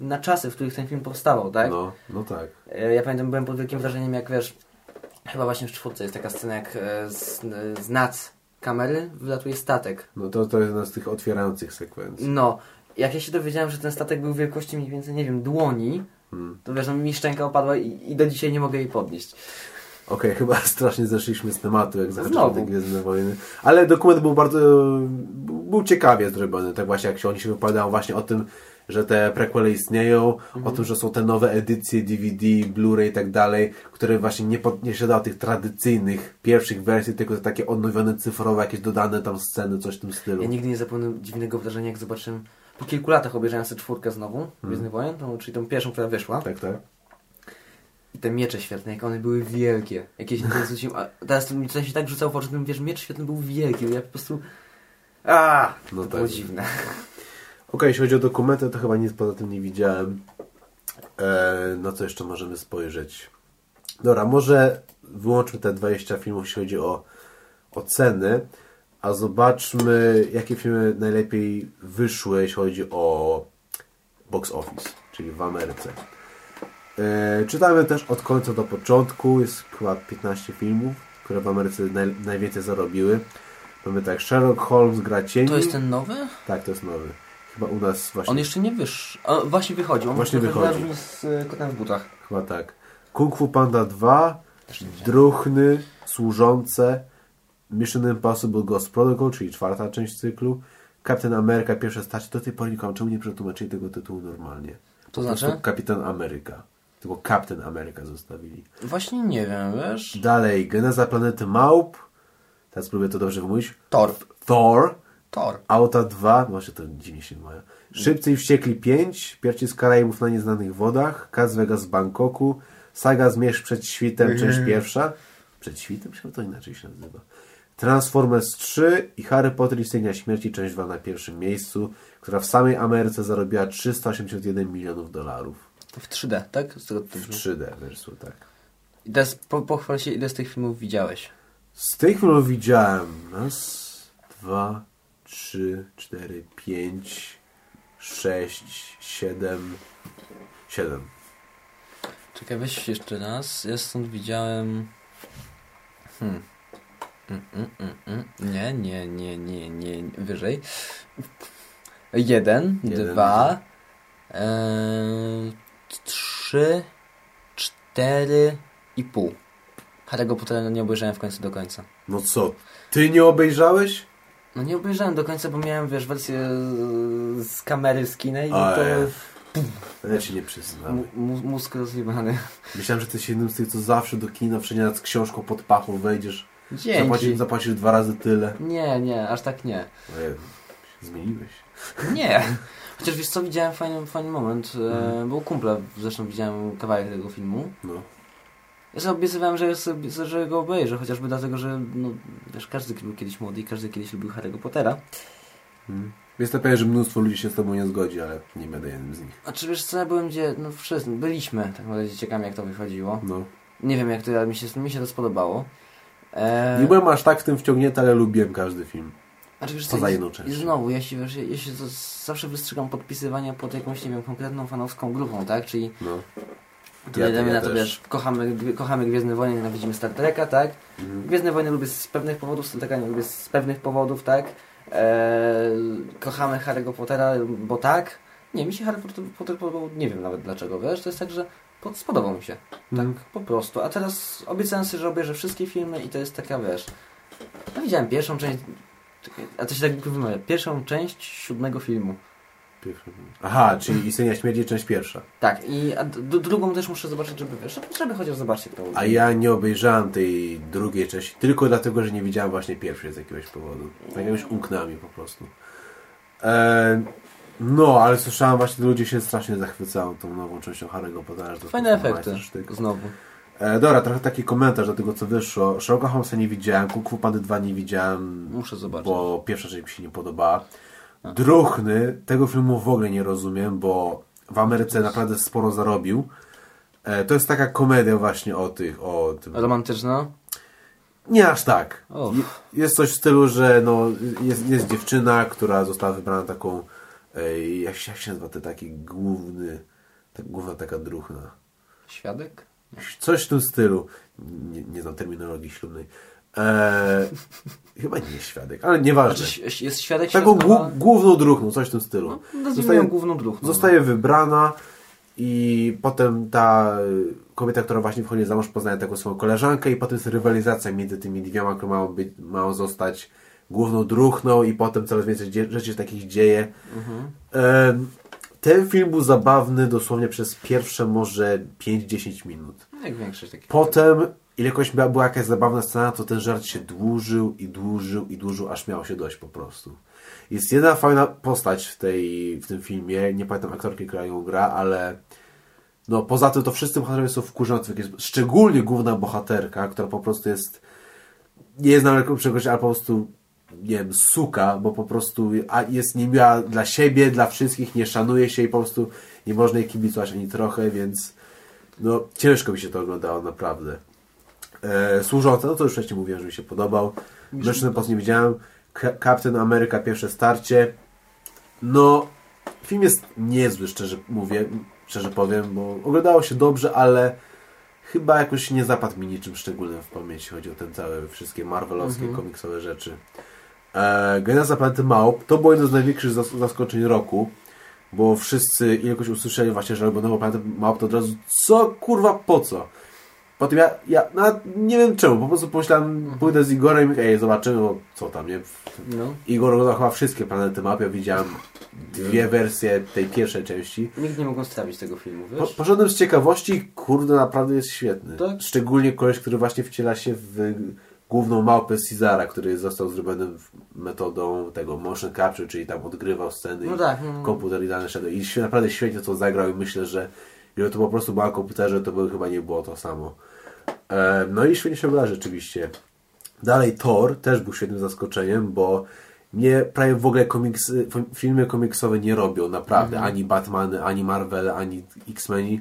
na czasy, w których ten film powstawał, tak? No, no tak. E, ja pamiętam, byłem pod wielkim wrażeniem, jak wiesz, chyba właśnie w czwórce jest taka scena, jak e, z, z nad kamery wylatuje statek. No to, to jest jedna z tych otwierających sekwencji. No, jak ja się dowiedziałem, że ten statek był wielkości mniej więcej, nie wiem, dłoni, Hmm. to wiesz, no mi szczęka opadła i, i do dzisiaj nie mogę jej podnieść. Okej, chyba strasznie zeszliśmy z tematu, jak Znowu. te Gwiezdne Wojny. Ale dokument był bardzo... był ciekawie zrobiony. Tak właśnie jak się oni się wypowiadają właśnie o tym, że te prequele istnieją, o tym, że są te nowe edycje DVD, Blu-ray i tak dalej, które właśnie nie, pod, nie siadały tych tradycyjnych pierwszych wersji, tylko te takie odnowione cyfrowe, jakieś dodane tam sceny, coś w tym stylu. Ja nigdy nie zapomnę dziwnego wrażenia, jak zobaczyłem, po kilku latach obejrzałem sobie czwórkę znowu, Hmm. Gwiezdnych Wojen, tą, czyli tą pierwszą, która wyszła. Tak, tak. I te miecze świetne, jak one były wielkie. Jakieś zwróciłem, a teraz mi coś się tak rzucało w oczy, ten wiesz, miecz świetny był wielki, ja po prostu... A, No to tak. było dziwne. Okej, jeśli chodzi o dokumenty, to chyba nic poza tym nie widziałem. E, na co jeszcze możemy spojrzeć? Dobra, może wyłączmy te 20 filmów, jeśli chodzi o oceny, a zobaczmy, jakie filmy najlepiej wyszły, jeśli chodzi o box office, czyli w Ameryce. E, czytamy też od końca do początku. Jest chyba 15 filmów, które w Ameryce naj, najwięcej zarobiły. Mamy tak, Sherlock Holmes gra cieni. To jest ten nowy? Tak, to jest nowy. Chyba u nas właśnie... On jeszcze nie wyszedł. O, właśnie wychodzi. On Właśnie wychodzi. z y, kotem w butach. Chyba tak. Kung Fu Panda 2, Też nie widziałem. Druchny, Służące, Mission Impossible Ghost Protocol, czyli czwarta część cyklu, Captain America, pierwsze starcie. Do tej pory wiem, czemu nie przetłumaczyli tego tytułu normalnie. To znaczy? Kapitan Ameryka. Tylko Captain Ameryka zostawili. Właśnie nie wiem, wiesz? Dalej, Geneza Planety Małp. Teraz spróbuję to dobrze wymówić. Thor. Thor. Thor. Auta 2, no właśnie to dziwnie się mają. Szybcy i Wściekli 5, Pierci z Karaibów na nieznanych wodach, Kaz Vegas z Bangkoku, Saga Zmierzch przed świtem, część pierwsza. Przed świtem? Myślałem, to inaczej się nazywa. Transformers 3 i Harry Potter i Istnienia Śmierci, część 2 na pierwszym miejscu, która w samej Ameryce zarobiła 381 milionów dolarów. W 3D, tak? Z tego W tytułu. 3D wersji, tak. I teraz po, pochwal się, ile z tych filmów widziałeś. Z tych filmów widziałem raz, dwa, trzy, cztery, pięć, sześć, siedem, siedem. Czekaj, weź jeszcze raz. Ja stąd widziałem... Hmm. Mm, mm, mm, mm. Nie, nie, nie, nie, nie, nie. Wyżej. Jeden, Jeden. dwa, eee, trzy, cztery i pół. Harry'ego Pottera nie obejrzałem w końcu do końca. No co, ty nie obejrzałeś? No nie obejrzałem do końca, bo miałem, wiesz, wersję z- z kamery z kina i to Ja ci nie przyznam. mu, mu, mózg rozjebany. Myślałem, że ty jesteś jednym z tych, co zawsze do kina wszędzie z książką pod pachą wejdziesz. Dzięki. Zapłacisz, zapłacisz dwa razy tyle. Nie, nie, aż tak nie. Zmieniłeś. Nie. Chociaż wiesz co, widziałem fajny, fajny moment. Mhm. E, był kumpla, zresztą widziałem kawałek tego filmu. No. Ja sobie obiecywałem, że, sobie, że go obejrzę, chociażby dlatego, że no, wiesz, każdy był kiedyś młody i każdy kiedyś lubił Harry'ego Pottera. Hmm. Jestem pewien, że mnóstwo ludzi się z tobą nie zgodzi, ale nie będę jednym z nich. A czy wiesz co, ja byłem gdzie, no wszyscy, byliśmy, tak naprawdę ciekawi jak to wychodziło. No. Nie wiem jak to, ale mi się, mi się to spodobało. E, Nie byłem aż tak w tym wciągnięty, ale lubiłem każdy film. Znaczy, wiesz Poza i- jedną częścią. I znowu, ja się, wiesz, ja się to zawsze wystrzegam podpisywania pod jakąś, nie wiem, konkretną fanowską grupą, tak? Czyli No. tutaj Ja- ja na to, też. wiesz, kochamy, kochamy Gwiezdne Wojny, nienawidzimy Star Treka, tak? Mhm. Gwiezdne Wojny lubię z pewnych powodów, Star Treka nie lubię z pewnych powodów, tak? Eee, kochamy Harry'ego Pottera, bo tak. Nie, mi się Harry Potter, Potter podobał, nie wiem nawet dlaczego, wiesz? To jest tak, że po, spodobał mi się. Mhm. Tak, po prostu. A teraz obiecałem sobie, że obejrzę wszystkie filmy i to jest taka, wiesz... No widziałem pierwszą część... Czekaj, a to się tak wymawia. Pierwszą część siódmego filmu. Aha, czyli Istnienia Śmierci, część pierwsza. Tak, i drugą też muszę zobaczyć, żeby wiesz, żeby- chociaż zobaczyć to A ja nie obejrzałem tej drugiej części, tylko dlatego, że nie widziałem właśnie pierwszej z jakiegoś powodu. Tak jakoś umknęła mi po prostu. E, no, ale słyszałem właśnie, że ludzie się strasznie zachwycają tą nową częścią Harry'ego Pottera. Fajne efekty. Znowu. E, dobra, trochę taki komentarz do tego, co wyszło. Sherlocka Holmesa nie widziałem, Kung Fu Pandy 2 nie widziałem, Muszę zobaczyć. bo pierwsza część mi się nie podobała. Druchny, tego filmu w ogóle nie rozumiem, bo w Ameryce naprawdę sporo zarobił. E, to jest taka komedia właśnie o tych, o tym... Romantyczna? Nie aż tak. Jest coś w stylu, że no, jest, jest dziewczyna, która została wybrana taką, e, jak, się- jak się nazywa ten taki główny, ta, główna taka druchna. Świadek? Coś w tym stylu. Nie, nie znam terminologii ślubnej. E, chyba nie jest świadek, ale nieważne. Znaczy, jest świadek Taką świadkowa? głó- główną druchną, coś w tym stylu. No, Zostaje- główną druhną. Zostaje wybrana i potem ta y, kobieta, która właśnie wchodzi za mąż, poznaje taką swoją koleżankę i potem jest rywalizacja między tymi dwiema, które mają, być, mają zostać główną druchną i potem coraz więcej rzeczy takich dzieje. Mhm. Em, ten film był zabawny dosłownie przez pierwsze może 5-10 minut. No, Jak większość takich. Potem, ilekroć była, była jakaś zabawna scena, to ten żart się dłużył i dłużył i dłużył, aż miało się dość po prostu. Jest jedna fajna postać w, tej, w tym filmie, nie pamiętam aktorki, która ją gra, ale no poza tym to wszyscy bohaterowie są wkurzający, szczególnie główna bohaterka, która po prostu jest nie jest nawet czegoś, ale po prostu nie wiem, suka, bo po prostu jest niemiła dla siebie, dla wszystkich, nie szanuje się i po prostu nie można jej kibicować ani trochę, więc no ciężko mi się to oglądało, naprawdę. E, służące, no to już wcześniej mówiłem, że mi się podobał. Mission Impossible nie widziałem. Captain America pierwsze starcie. No, film jest niezły, szczerze mówię. szczerze powiem, bo oglądało się dobrze, ale chyba jakoś nie zapadł mi niczym szczególnym w pamięci, chodzi o ten całe wszystkie marvelowskie, Mhm. komiksowe rzeczy. E, Geneza Planety Małp to było jedno z największych zas- zaskoczeń roku, bo wszyscy jakoś usłyszeli właśnie, że robią nową Planetę Małp, to od razu co kurwa po co? Potem ja, ja nie wiem czemu, po prostu pomyślałem, pójdę z Igorem i ej, zobaczymy, bo co tam, nie? No. Igor oglądał chyba wszystkie Planety Map, ja widziałem dwie wersje tej pierwszej części. Nikt nie mogą strawić tego filmu, Po, wiesz? poszedłem z ciekawości kurde, naprawdę jest świetny. Tak? Szczególnie koleś, który właśnie wciela się w główną małpę Cezara, który został zrobiony metodą tego motion capture, czyli tam odgrywał sceny No i tak. No, komputer idealnie szedł. I naprawdę świetnie to zagrał i myślę, że gdyby to po prostu było na komputerze, to by chyba nie było to samo. E, no i świetnie się gra rzeczywiście. Dalej Thor też był świetnym zaskoczeniem, bo mnie prawie w ogóle komiksy, f- filmy komiksowe nie robią, naprawdę. Ani Batmany, ani Marvel, ani X-Meni.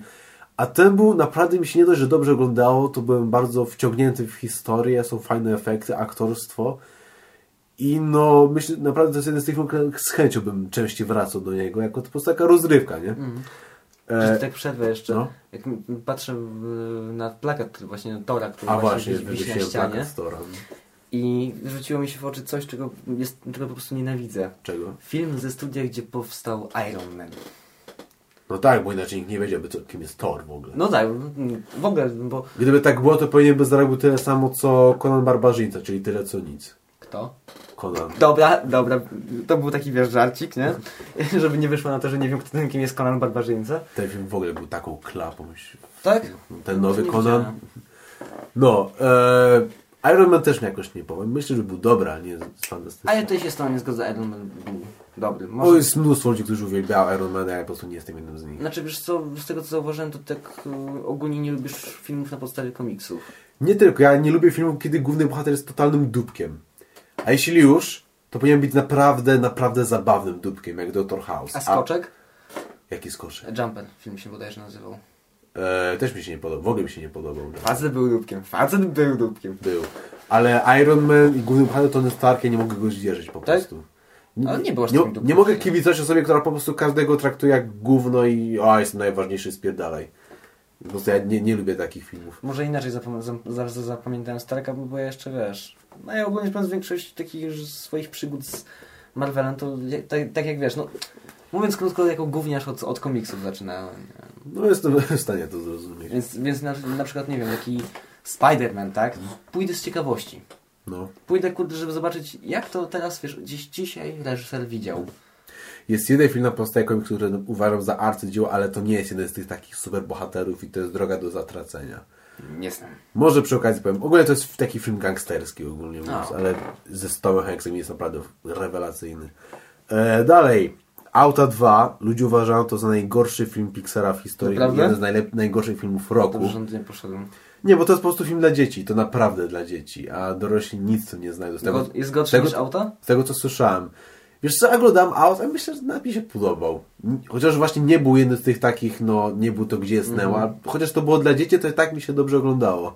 A ten był, naprawdę mi się nie dość, że dobrze oglądało, to byłem bardzo wciągnięty w historię, są fajne efekty, aktorstwo. I no, myślę, naprawdę to jest jeden z tych filmów, z chęcią bym częściej wracał do niego, jako to po prostu taka rozrywka, nie? Mhm. E, tak przerwę jeszcze. no. Jak patrzę na plakat, właśnie Tora, który a właśnie, właśnie, wisi, na ścianie. Stora. I rzuciło mi się w oczy coś, czego, jest, czego po prostu nienawidzę. Czego? Film ze studia, gdzie powstał Iron Man. No tak, bo inaczej nikt nie wiedziałby, co, kim jest Thor w ogóle. No tak, w ogóle, bo... Gdyby tak było, to powinien by zarobił tyle samo, co Conan Barbarzyńca, czyli tyle co nic. Kto? Conan. Dobra, dobra, to był taki wiesz żarcik, nie? Żeby nie wyszło na to, że nie wiem, kto ten kim jest Conan Barbarzyńca. Ten film w ogóle był taką klapą. Tak? Ten No, nowy Conan. No, e, Iron Man też mnie jakoś nie powiem. Myślę, że był dobry, ale nie fantastyczny. A ja tutaj się z tobą nie zgodzę, Iron Man był dobry. Bo Może... jest mnóstwo ludzi, którzy uwielbiają Iron Man, a ja po prostu nie jestem jednym z nich. Znaczy, wiesz co, z tego co zauważyłem, to tak y, ogólnie nie lubisz filmów na podstawie komiksów. Nie tylko, ja nie lubię filmów, kiedy główny bohater jest totalnym dupkiem. A jeśli już, to powinien być naprawdę, naprawdę zabawnym dupkiem, jak Dr. House. A Skoczek? Jaki skoczek? Jumper, film się bodajże nazywał. E, też mi się nie podobał, w ogóle mi się nie podobał. Facet był dupkiem, facet był dupkiem. Był. Ale Iron Man i główny bohater Tony Stark, ja nie mogę go zdzierżyć po Tak? prostu. Ale nie był aż Nie, takim dupkiem. nie mogę kibicować osobie, która po prostu każdego traktuje jak gówno i o, jest najważniejszy, spierdalaj. Po prostu ja nie, nie lubię takich filmów. Może inaczej zapom- zaraz zapamiętałem Starka, bo ja jeszcze wiesz. No ja ogólnie biorąc większość takich swoich przygód z Marvelem, to ja- tak, tak jak wiesz, no mówiąc krótko, jako gówniarz od, od komiksów zaczynałem. nie? No jestem w stanie to zrozumieć. Więc, więc na, na przykład, nie wiem, taki Spider-Man, tak? Pójdę z ciekawości. No. Pójdę, kurde, żeby zobaczyć, jak to teraz, wiesz, dziś, dzisiaj reżyser widział. Jest jeden film na podstawie komiksu, który uważam za arcydzieło, ale to nie jest jeden z tych takich super bohaterów i to jest droga do zatracenia. Nie znam. Może przy okazji powiem, ogólnie to jest taki film gangsterski ogólnie mówiąc, A. ale ze Tomem Hanksem jest naprawdę rewelacyjny. E, dalej, Auta 2, ludzie uważają to za najgorszy film Pixara w historii, Naprawdę? jeden z najlep- najgorszych filmów roku. Dobrze, że nie poszedłem. Nie, bo to jest po prostu film dla dzieci, to naprawdę dla dzieci, a dorośli nic tu nie znajdą. Z tego, Go, jest gorszy tego- niż auta? z tego co słyszałem. Wiesz co, ja oglądam Out, a myślę, że nawet mi się podobał. Chociaż właśnie nie był jeden z tych takich, no nie był to gdzie jest a chociaż to było dla dzieci, to i tak mi się dobrze oglądało.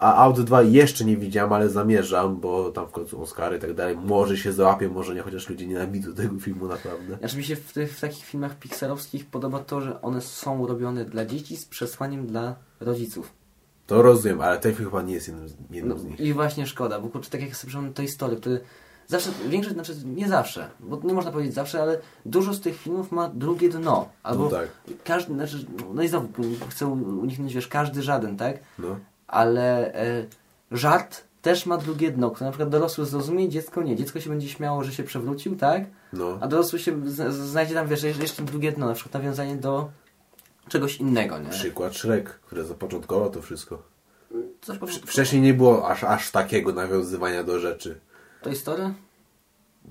A Out 2 jeszcze nie widziałem, ale zamierzam, bo tam w końcu Oscary i tak dalej. Może się załapie, może nie, chociaż ludzie nienawidzą tego filmu naprawdę. Znaczy mi się w, tych, w takich filmach pixarowskich podoba to, że one są robione dla dzieci z przesłaniem dla rodziców. To rozumiem, ale ten film chyba nie jest jednym z, jednym No, z nich. I właśnie szkoda, bo kurczę, tak jak sobie przypomnę Toy Story, który zawsze, większość, znaczy nie zawsze, bo nie można powiedzieć zawsze, ale dużo z tych filmów ma drugie dno. Albo No tak. każdy, znaczy, no i znowu chcę uniknąć, wiesz, każdy żaden, tak? No. Ale e, żart też ma drugie dno, które na przykład dorosły zrozumie, dziecko nie. Dziecko się będzie śmiało, że się przewrócił, tak? No. A dorosły się znajdzie tam, wiesz, jeszcze drugie dno, na przykład nawiązanie do czegoś innego, nie? Przykład Shrek, który zapoczątkował to wszystko. Wcześniej nie było aż, aż takiego nawiązywania do rzeczy. To historia?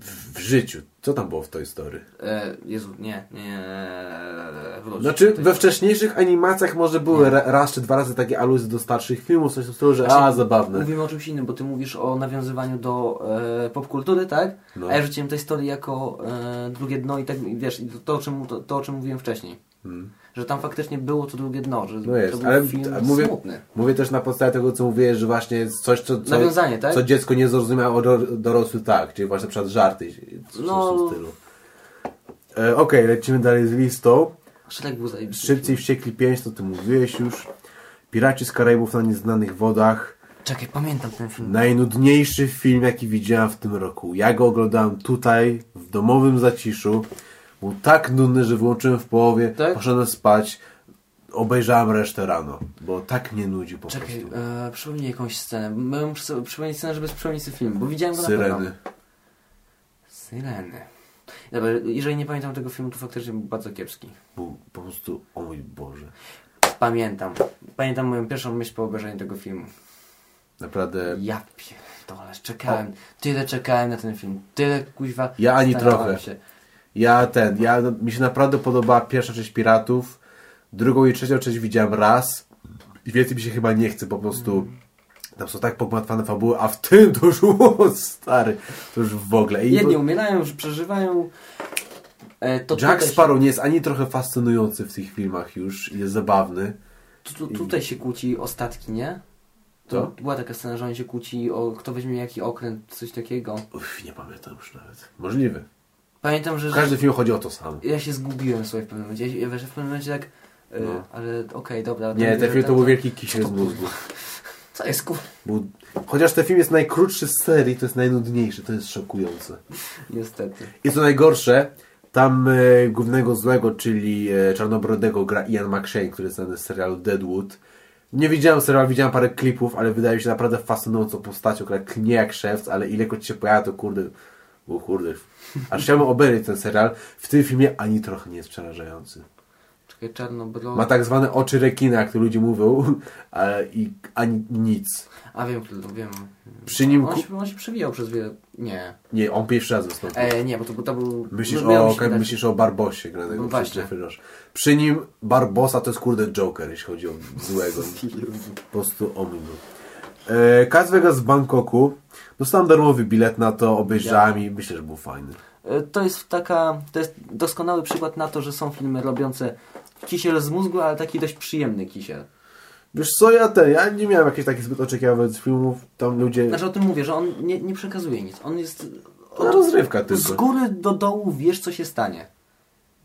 W, życiu. Co tam było w Toy Story? E, Jezu, nie, nie, wróć. Znaczy, To- we wcześniejszych animacjach może były ra, raz czy dwa razy takie aluzje do starszych filmów, coś w stylu, że Znaczy, a, zabawne. Mówimy o czymś innym, bo ty mówisz o nawiązywaniu do e, popkultury, tak? No. A ja rzuciłem tej historii jako e, drugie dno i tak, wiesz, to, o czym, to, to, o czym mówiłem wcześniej. Hmm. Że tam faktycznie było to drugie dno, że No jest, to był ale mówię- smutny. Mówię też na podstawie tego, co mówiłeś, że właśnie jest coś, co, co, Nawiązanie, tak? co dziecko nie zrozumiało, do, dorosły tak, czyli właśnie na przykład żarty, coś No. w tym stylu. E, Okej, lecimy dalej z listą. Szybciej Wściekli 5, to ty mówiłeś już. Piraci z Karaibów na nieznanych wodach. Czekaj, pamiętam ten film. Najnudniejszy film, jaki widziałem w tym roku. Ja go oglądałem tutaj, w domowym zaciszu. Był tak nudny, że wyłączyłem w połowie, Tak? poszedłem spać, obejrzałem resztę rano, bo tak mnie nudzi po Czekaj, prostu. e, przypomnij jakąś scenę. Przy- przypomnieć scenę, żeby przypomnieć sobie film, bo widziałem go na pewno. Syreny. Syreny. Dobra, jeżeli nie pamiętam tego filmu, to faktycznie był bardzo kiepski. Był po prostu, o mój Boże. Pamiętam. Pamiętam moją pierwszą myśl po obejrzeniu tego filmu. Naprawdę, Ja pierdolę, czekałem. Tyle czekałem na ten film. Tyle kuźwa. Ja ani trochę. Się. Ja ten, ja, mi się naprawdę podobała pierwsza część Piratów, drugą i trzecią część widziałem raz i więcej mi się chyba nie chce, po prostu tam są tak pogmatwane fabuły, a w tym to już, o, stary, to już w ogóle. I Jedni umierają, że przeżywają. E, Jack tutaj Sparrow nie jest ani trochę fascynujący w tych filmach już, jest zabawny. Tu, tu, tutaj się kłóci o statki, nie? To była taka scena, że on się kłóci o kto weźmie jaki okręt, coś takiego. Uff, nie pamiętam już nawet. Możliwe. Pamiętam, że. Każdy film chodzi o to samo. Ja się zgubiłem sobie w pewnym momencie. Ja, ja wiesz, w pewnym momencie tak. e, No. Ale okej, dobra. Nie, ten film to to- był wielki kisiel z mózgu. Co jest kur... Był... Chociaż ten film jest najkrótszy z serii, to jest najnudniejszy, to jest szokujące. Niestety. I co najgorsze, tam e, głównego złego, czyli e, czarnobrodego gra Ian McShane, który jest znany z serialu Deadwood. Nie widziałem serialu, widziałem parę klipów, ale wydaje mi się naprawdę fascynującą postacią, która klnie jak szewc, ale ilekroć się pojawia, to kurde, bo kurde. Aż chciałbym obejrzeć ten serial. W tym filmie ani trochę nie jest przerażający. Czekaj, czarnobro... Ma tak zwane oczy rekina, jak to ludzie mówią, ale i ani nic. A wiem, wiem. Przy nim On się, on się przewijał przez wiele... Nie. Nie, on pierwszy raz wystąpił. E, nie, bo to, był- to był... Myślisz, no, o, wydać- myślisz o Barbosie granego No przez. Jeffrey Rush. Przy nim Barbosa to jest kurde Joker, jeśli chodzi o złego. po prostu o mnie. E, Las Vegas w Bangkoku. Dostałem darmowy bilet na to, obejrzałem i myślę, że był fajny. E, To jest taka... To jest doskonały przykład na to, że są filmy robiące kisiel z mózgu, ale taki dość przyjemny kisiel. Wiesz co, ja ten, ja nie miałem jakichś takich zbyt oczekiwań z filmów, tam ludzie... Znaczy o tym mówię, że on nie, nie przekazuje nic. On jest... No, rozrywka Z tylko. góry do dołu wiesz, co się stanie.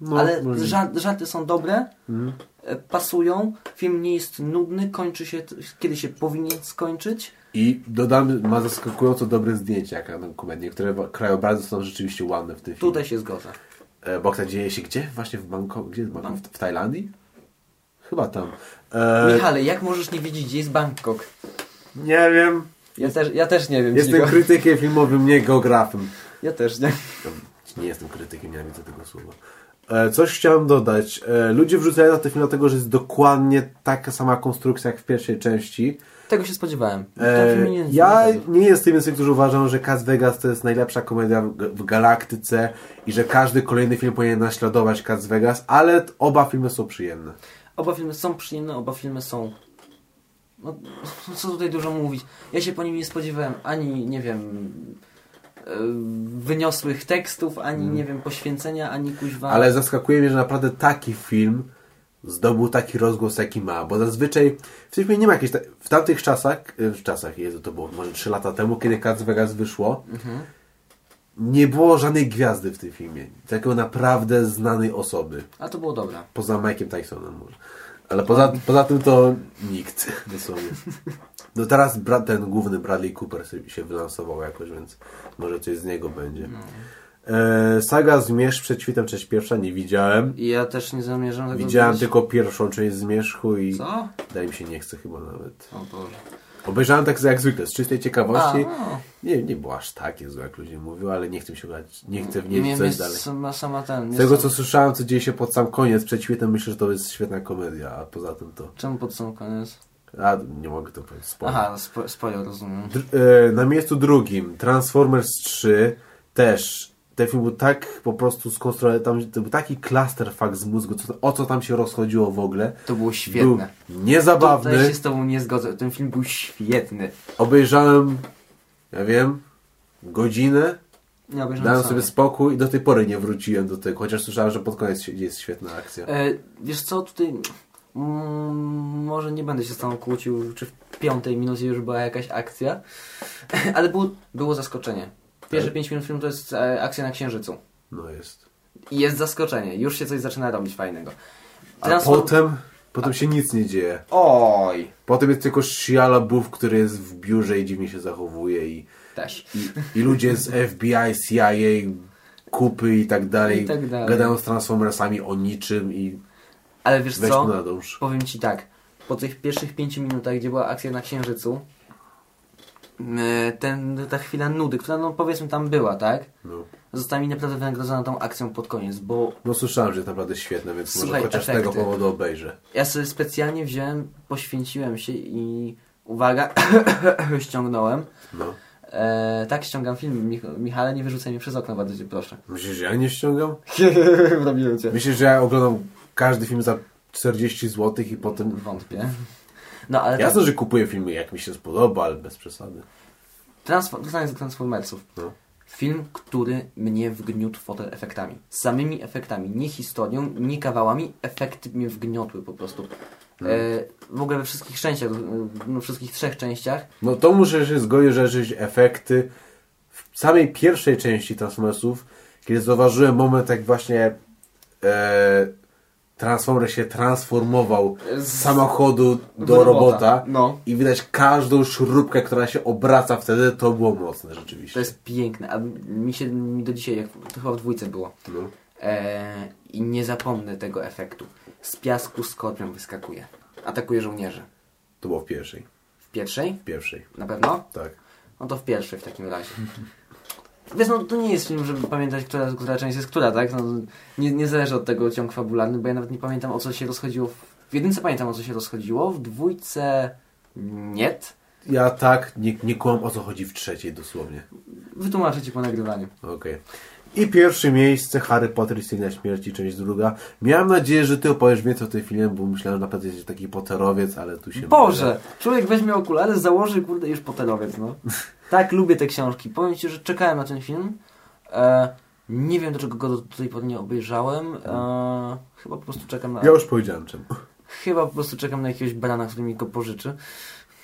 No, ale możliwe. żart, żarty są dobre, Mhm. e, pasują, film nie jest nudny, kończy się, kiedy się powinien skończyć. I dodam, ma zaskakująco dobre zdjęcia, jak na komedię, które krajobrazy są rzeczywiście ładne w tym filmie. Tutaj się zgodzę. E, Boksa dzieje się gdzie? Właśnie w Bangkoku? Gdzie jest Bangkok? W, w Tajlandii? Chyba tam. E, Michale, jak możesz nie wiedzieć, gdzie jest Bangkok? nie wiem. Ja też, ja też nie wiem. Jestem krytykiem filmowym, nie geografem. Ja też nie. Nie jestem krytykiem, nie widzę tego słowa. E, coś chciałem dodać. E, ludzie wrzucają na ten film dlatego, że jest dokładnie taka sama konstrukcja jak w pierwszej części. Tego się spodziewałem. E, nie- ja nie- nie jestem tych, którzy uważają, że Las Vegas to jest najlepsza komedia w, w galaktyce i że każdy kolejny film powinien naśladować Las Vegas, ale oba filmy są przyjemne. Oba filmy są przyjemne, oba filmy są... No, co tutaj dużo mówić. Ja się po nim nie spodziewałem ani, nie wiem... e, Wyniosłych tekstów, ani nie wiem, poświęcenia, ani kuźwa. Ale zaskakuje mnie, że naprawdę taki film zdobył taki rozgłos, jaki ma, bo zazwyczaj w tym filmie nie ma jakiejś... ta- W tamtych czasach, e, w czasach, Jezu, to było może 3 lata temu, kiedy Las Vegas wyszło, nie było żadnej gwiazdy w tym filmie. Takiego naprawdę znanej osoby. A to było dobre. Poza Mike'iem Tysonem może. Ale poza, poza tym to nikt, dosłownie. No teraz ten główny Bradley Cooper się wylansował jakoś, więc może coś z niego będzie. E, saga Zmierzch przed świtem, część pierwsza, nie widziałem. I ja też nie zamierzam tego Widziałem tylko pierwszą część Zmierzchu i Co? wydaje mi się nie chce chyba nawet. O Boże. Obejrzałem tak jak zwykle, z czystej ciekawości. A, no. Nie, nie było aż takie złe, jak ludzie mówią, ale nie chcę się grać, nie chcę w Nie niej wiem, coś jest dalej. sama, sama ten. Z tego co słyszałem, co dzieje się pod sam koniec, przed świtem, myślę, że to jest świetna komedia, a poza tym to... Czemu pod sam koniec? A, nie mogę to powiedzieć. Spoiler. Aha, spo, spoiler, rozumiem. Dr- e, na miejscu drugim Transformers 3 też. Ten film był tak po prostu skonstruowany, tam to był taki clusterfuck z mózgu, co, o co tam się rozchodziło w ogóle. To było świetne. Był niezabawny. Tutaj się z tobą nie zgodzę. Ten film był świetny. Obejrzałem, ja wiem, godzinę, obejrzałem dałem sobie spokój i do tej pory nie wróciłem do tego, chociaż słyszałem, że pod koniec jest świetna akcja. E, wiesz co, tutaj mm, może nie będę się z tobą kłócił, czy w piątej minucie już była jakaś akcja, ale było, było zaskoczenie. Pierwsze Tak? pięć minut filmu to jest e, akcja na Księżycu. No jest. I jest zaskoczenie. Już się coś zaczyna robić fajnego. A Transform- potem, potem się nic nie dzieje. Oj! Potem jest tylko Shia LaBeouf, który jest w biurze i dziwnie się zachowuje i, Też. i, i ludzie z FBI, CIA, kupy i tak dalej, I tak dalej. gadają z Transformersami o niczym i Ale wiesz co? Powiem ci tak. Po tych pierwszych pięciu minutach, gdzie była akcja na Księżycu, ten, ta chwila nudy, która no powiedzmy tam była, tak? No. Została mi naprawdę wynagrodzona tą akcją pod koniec, bo no słyszałem, że jest naprawdę świetne, więc Słuchaj, może chociaż efekty. tego powodu obejrzę. ja sobie specjalnie wziąłem, poświęciłem się i uwaga, ściągnąłem. No. E, tak ściągam film, Mich- Michale, nie wyrzucaj mnie przez okno, bardzo cię proszę. Myślisz, że ja nie ściągam? Robiłem cię. Myślisz, że ja oglądam każdy film za 40 zł i potem... Wątpię. No ale Jasne, tak, że kupuję filmy jak mi się spodoba, ale bez przesady. transform, wracając do Transformersów. No. Film, który mnie wgniótł fotel efektami. Samymi efektami, nie historią, nie kawałami. Efekty mnie wgniotły po prostu. E, w ogóle we wszystkich częściach, we wszystkich trzech częściach. No to muszę się zgodzić, że efekty w samej pierwszej części Transformersów, kiedy zauważyłem moment, jak właśnie e, Transformer się transformował z samochodu do, do robota. robota No. i widać każdą śrubkę, która się obraca wtedy, to było mocne rzeczywiście. To jest piękne, a mi się mi do dzisiaj, jak to chyba w dwójce było. No. E, I nie zapomnę tego efektu. Z piasku skorpion wyskakuje. Atakuje żołnierzy. To było w pierwszej. W pierwszej? W pierwszej, Na pewno? tak. No to w pierwszej w takim razie. Wiesz, no to nie jest film, żeby pamiętać, która, która część jest która, tak? No, nie, nie zależy od tego ciąg fabularny, bo ja nawet nie pamiętam o co się rozchodziło. W, w jedynce pamiętam o co się rozchodziło, w dwójce nie. Ja tak, nie, nie kłam o co chodzi w trzeciej dosłownie. Wytłumaczę Ci po nagrywaniu. Okej. I pierwsze miejsce Harry Potter i Sygna Śmierci, część druga. Miałem nadzieję, że ty opowiesz więcej o tym filmie, bo myślałem, że naprawdę jesteś taki poterowiec, ale tu się... Boże! Człowiek weźmie okulary, założy, kurde, już poterowiec, no. Tak, lubię te książki. Powiem Ci, że czekałem na ten film. E, nie wiem, dlaczego go do, do tej pory nie obejrzałem. E, chyba po prostu czekam na... Ja już powiedziałem czemu. Chyba po prostu czekam na jakiegoś barana, który mi go pożyczy.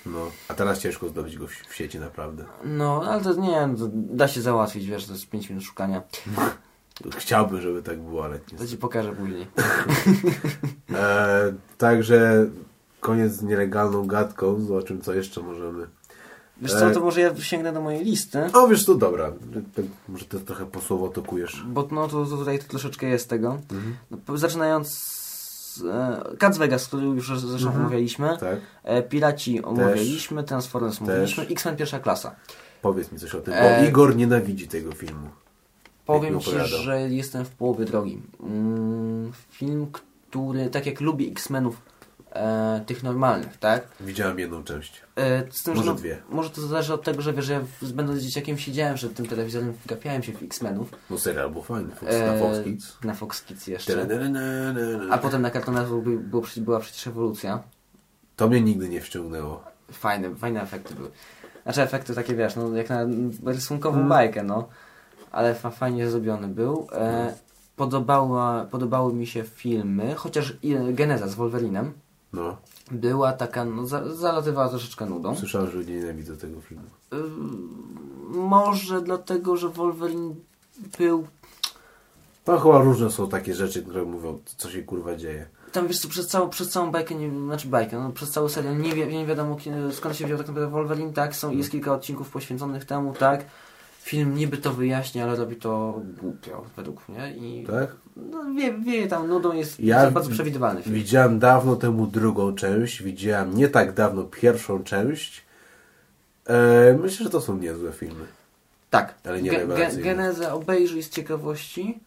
No, a teraz ciężko zdobyć go w, w sieci naprawdę. No, ale to nie, to da się załatwić, wiesz, to jest 5 minut szukania. Chciałbym, żeby tak było, ale nie. To Ci pokażę później. E, także koniec z nielegalną gadką. Zobaczymy, co jeszcze możemy. Wiesz co, E. to może ja sięgnę do mojej listy, O, wiesz, to dobra. Może ty trochę po słowo tokujesz. bo no to, to tutaj troszeczkę jest tego. Mhm. No, zaczynając e, Cats Vegas, który już zresztą Mhm. omawialiśmy, Tak? e, Piraci omawialiśmy, Transformers omawialiśmy, X-Men pierwsza klasa. Powiedz mi coś o tym, bo E. Igor nienawidzi tego filmu. Powiem Ci, że jestem w połowie drogi. Mm, film, który, tak jak lubię X-Menów e, tych normalnych, tak? Widziałem jedną część. E, tym, Może że no, dwie. Może to zależy od tego, że wiesz, że ja będąc dzieciakiem siedziałem przed tym telewizorem, wgapiałem się w X-Menów. No serial był fajny. Fox, E, na Fox Kids. Na Fox Kids jeszcze. A potem na by- było, była przecież ewolucja. To mnie nigdy nie wciągnęło. Fajne, fajne efekty były. Znaczy efekty takie, wiesz, no jak na rysunkową Mhm. bajkę, no. Ale fa fajnie zrobiony był. E, podobała, podobały mi się filmy, chociaż Geneza z Wolverinem No. była taka, no za, zalatywała troszeczkę nudą. Słyszałem, że ludzie nienawidzą tego filmu. Y, może dlatego, że Wolverine był Tam chyba różne są takie rzeczy, które mówią, co się kurwa dzieje. Tam wiesz co, przez całą, przez całą bajkę, nie, znaczy bajkę, no, przez cały serial nie, wie, nie wiadomo skąd się wziął tak naprawdę Wolverine, tak, są, jest kilka odcinków poświęconych temu, tak. Film niby to wyjaśnia, ale robi to głupio, według mnie i Tak? No, wie, wieje tam nudą, jest Ja bardzo przewidywalny film. Widziałem dawno temu drugą część, widziałem nie tak dawno pierwszą część. E, myślę, że to są niezłe filmy. Tak, Ale nie Ge-. Genezę obejrzyj z ciekawości,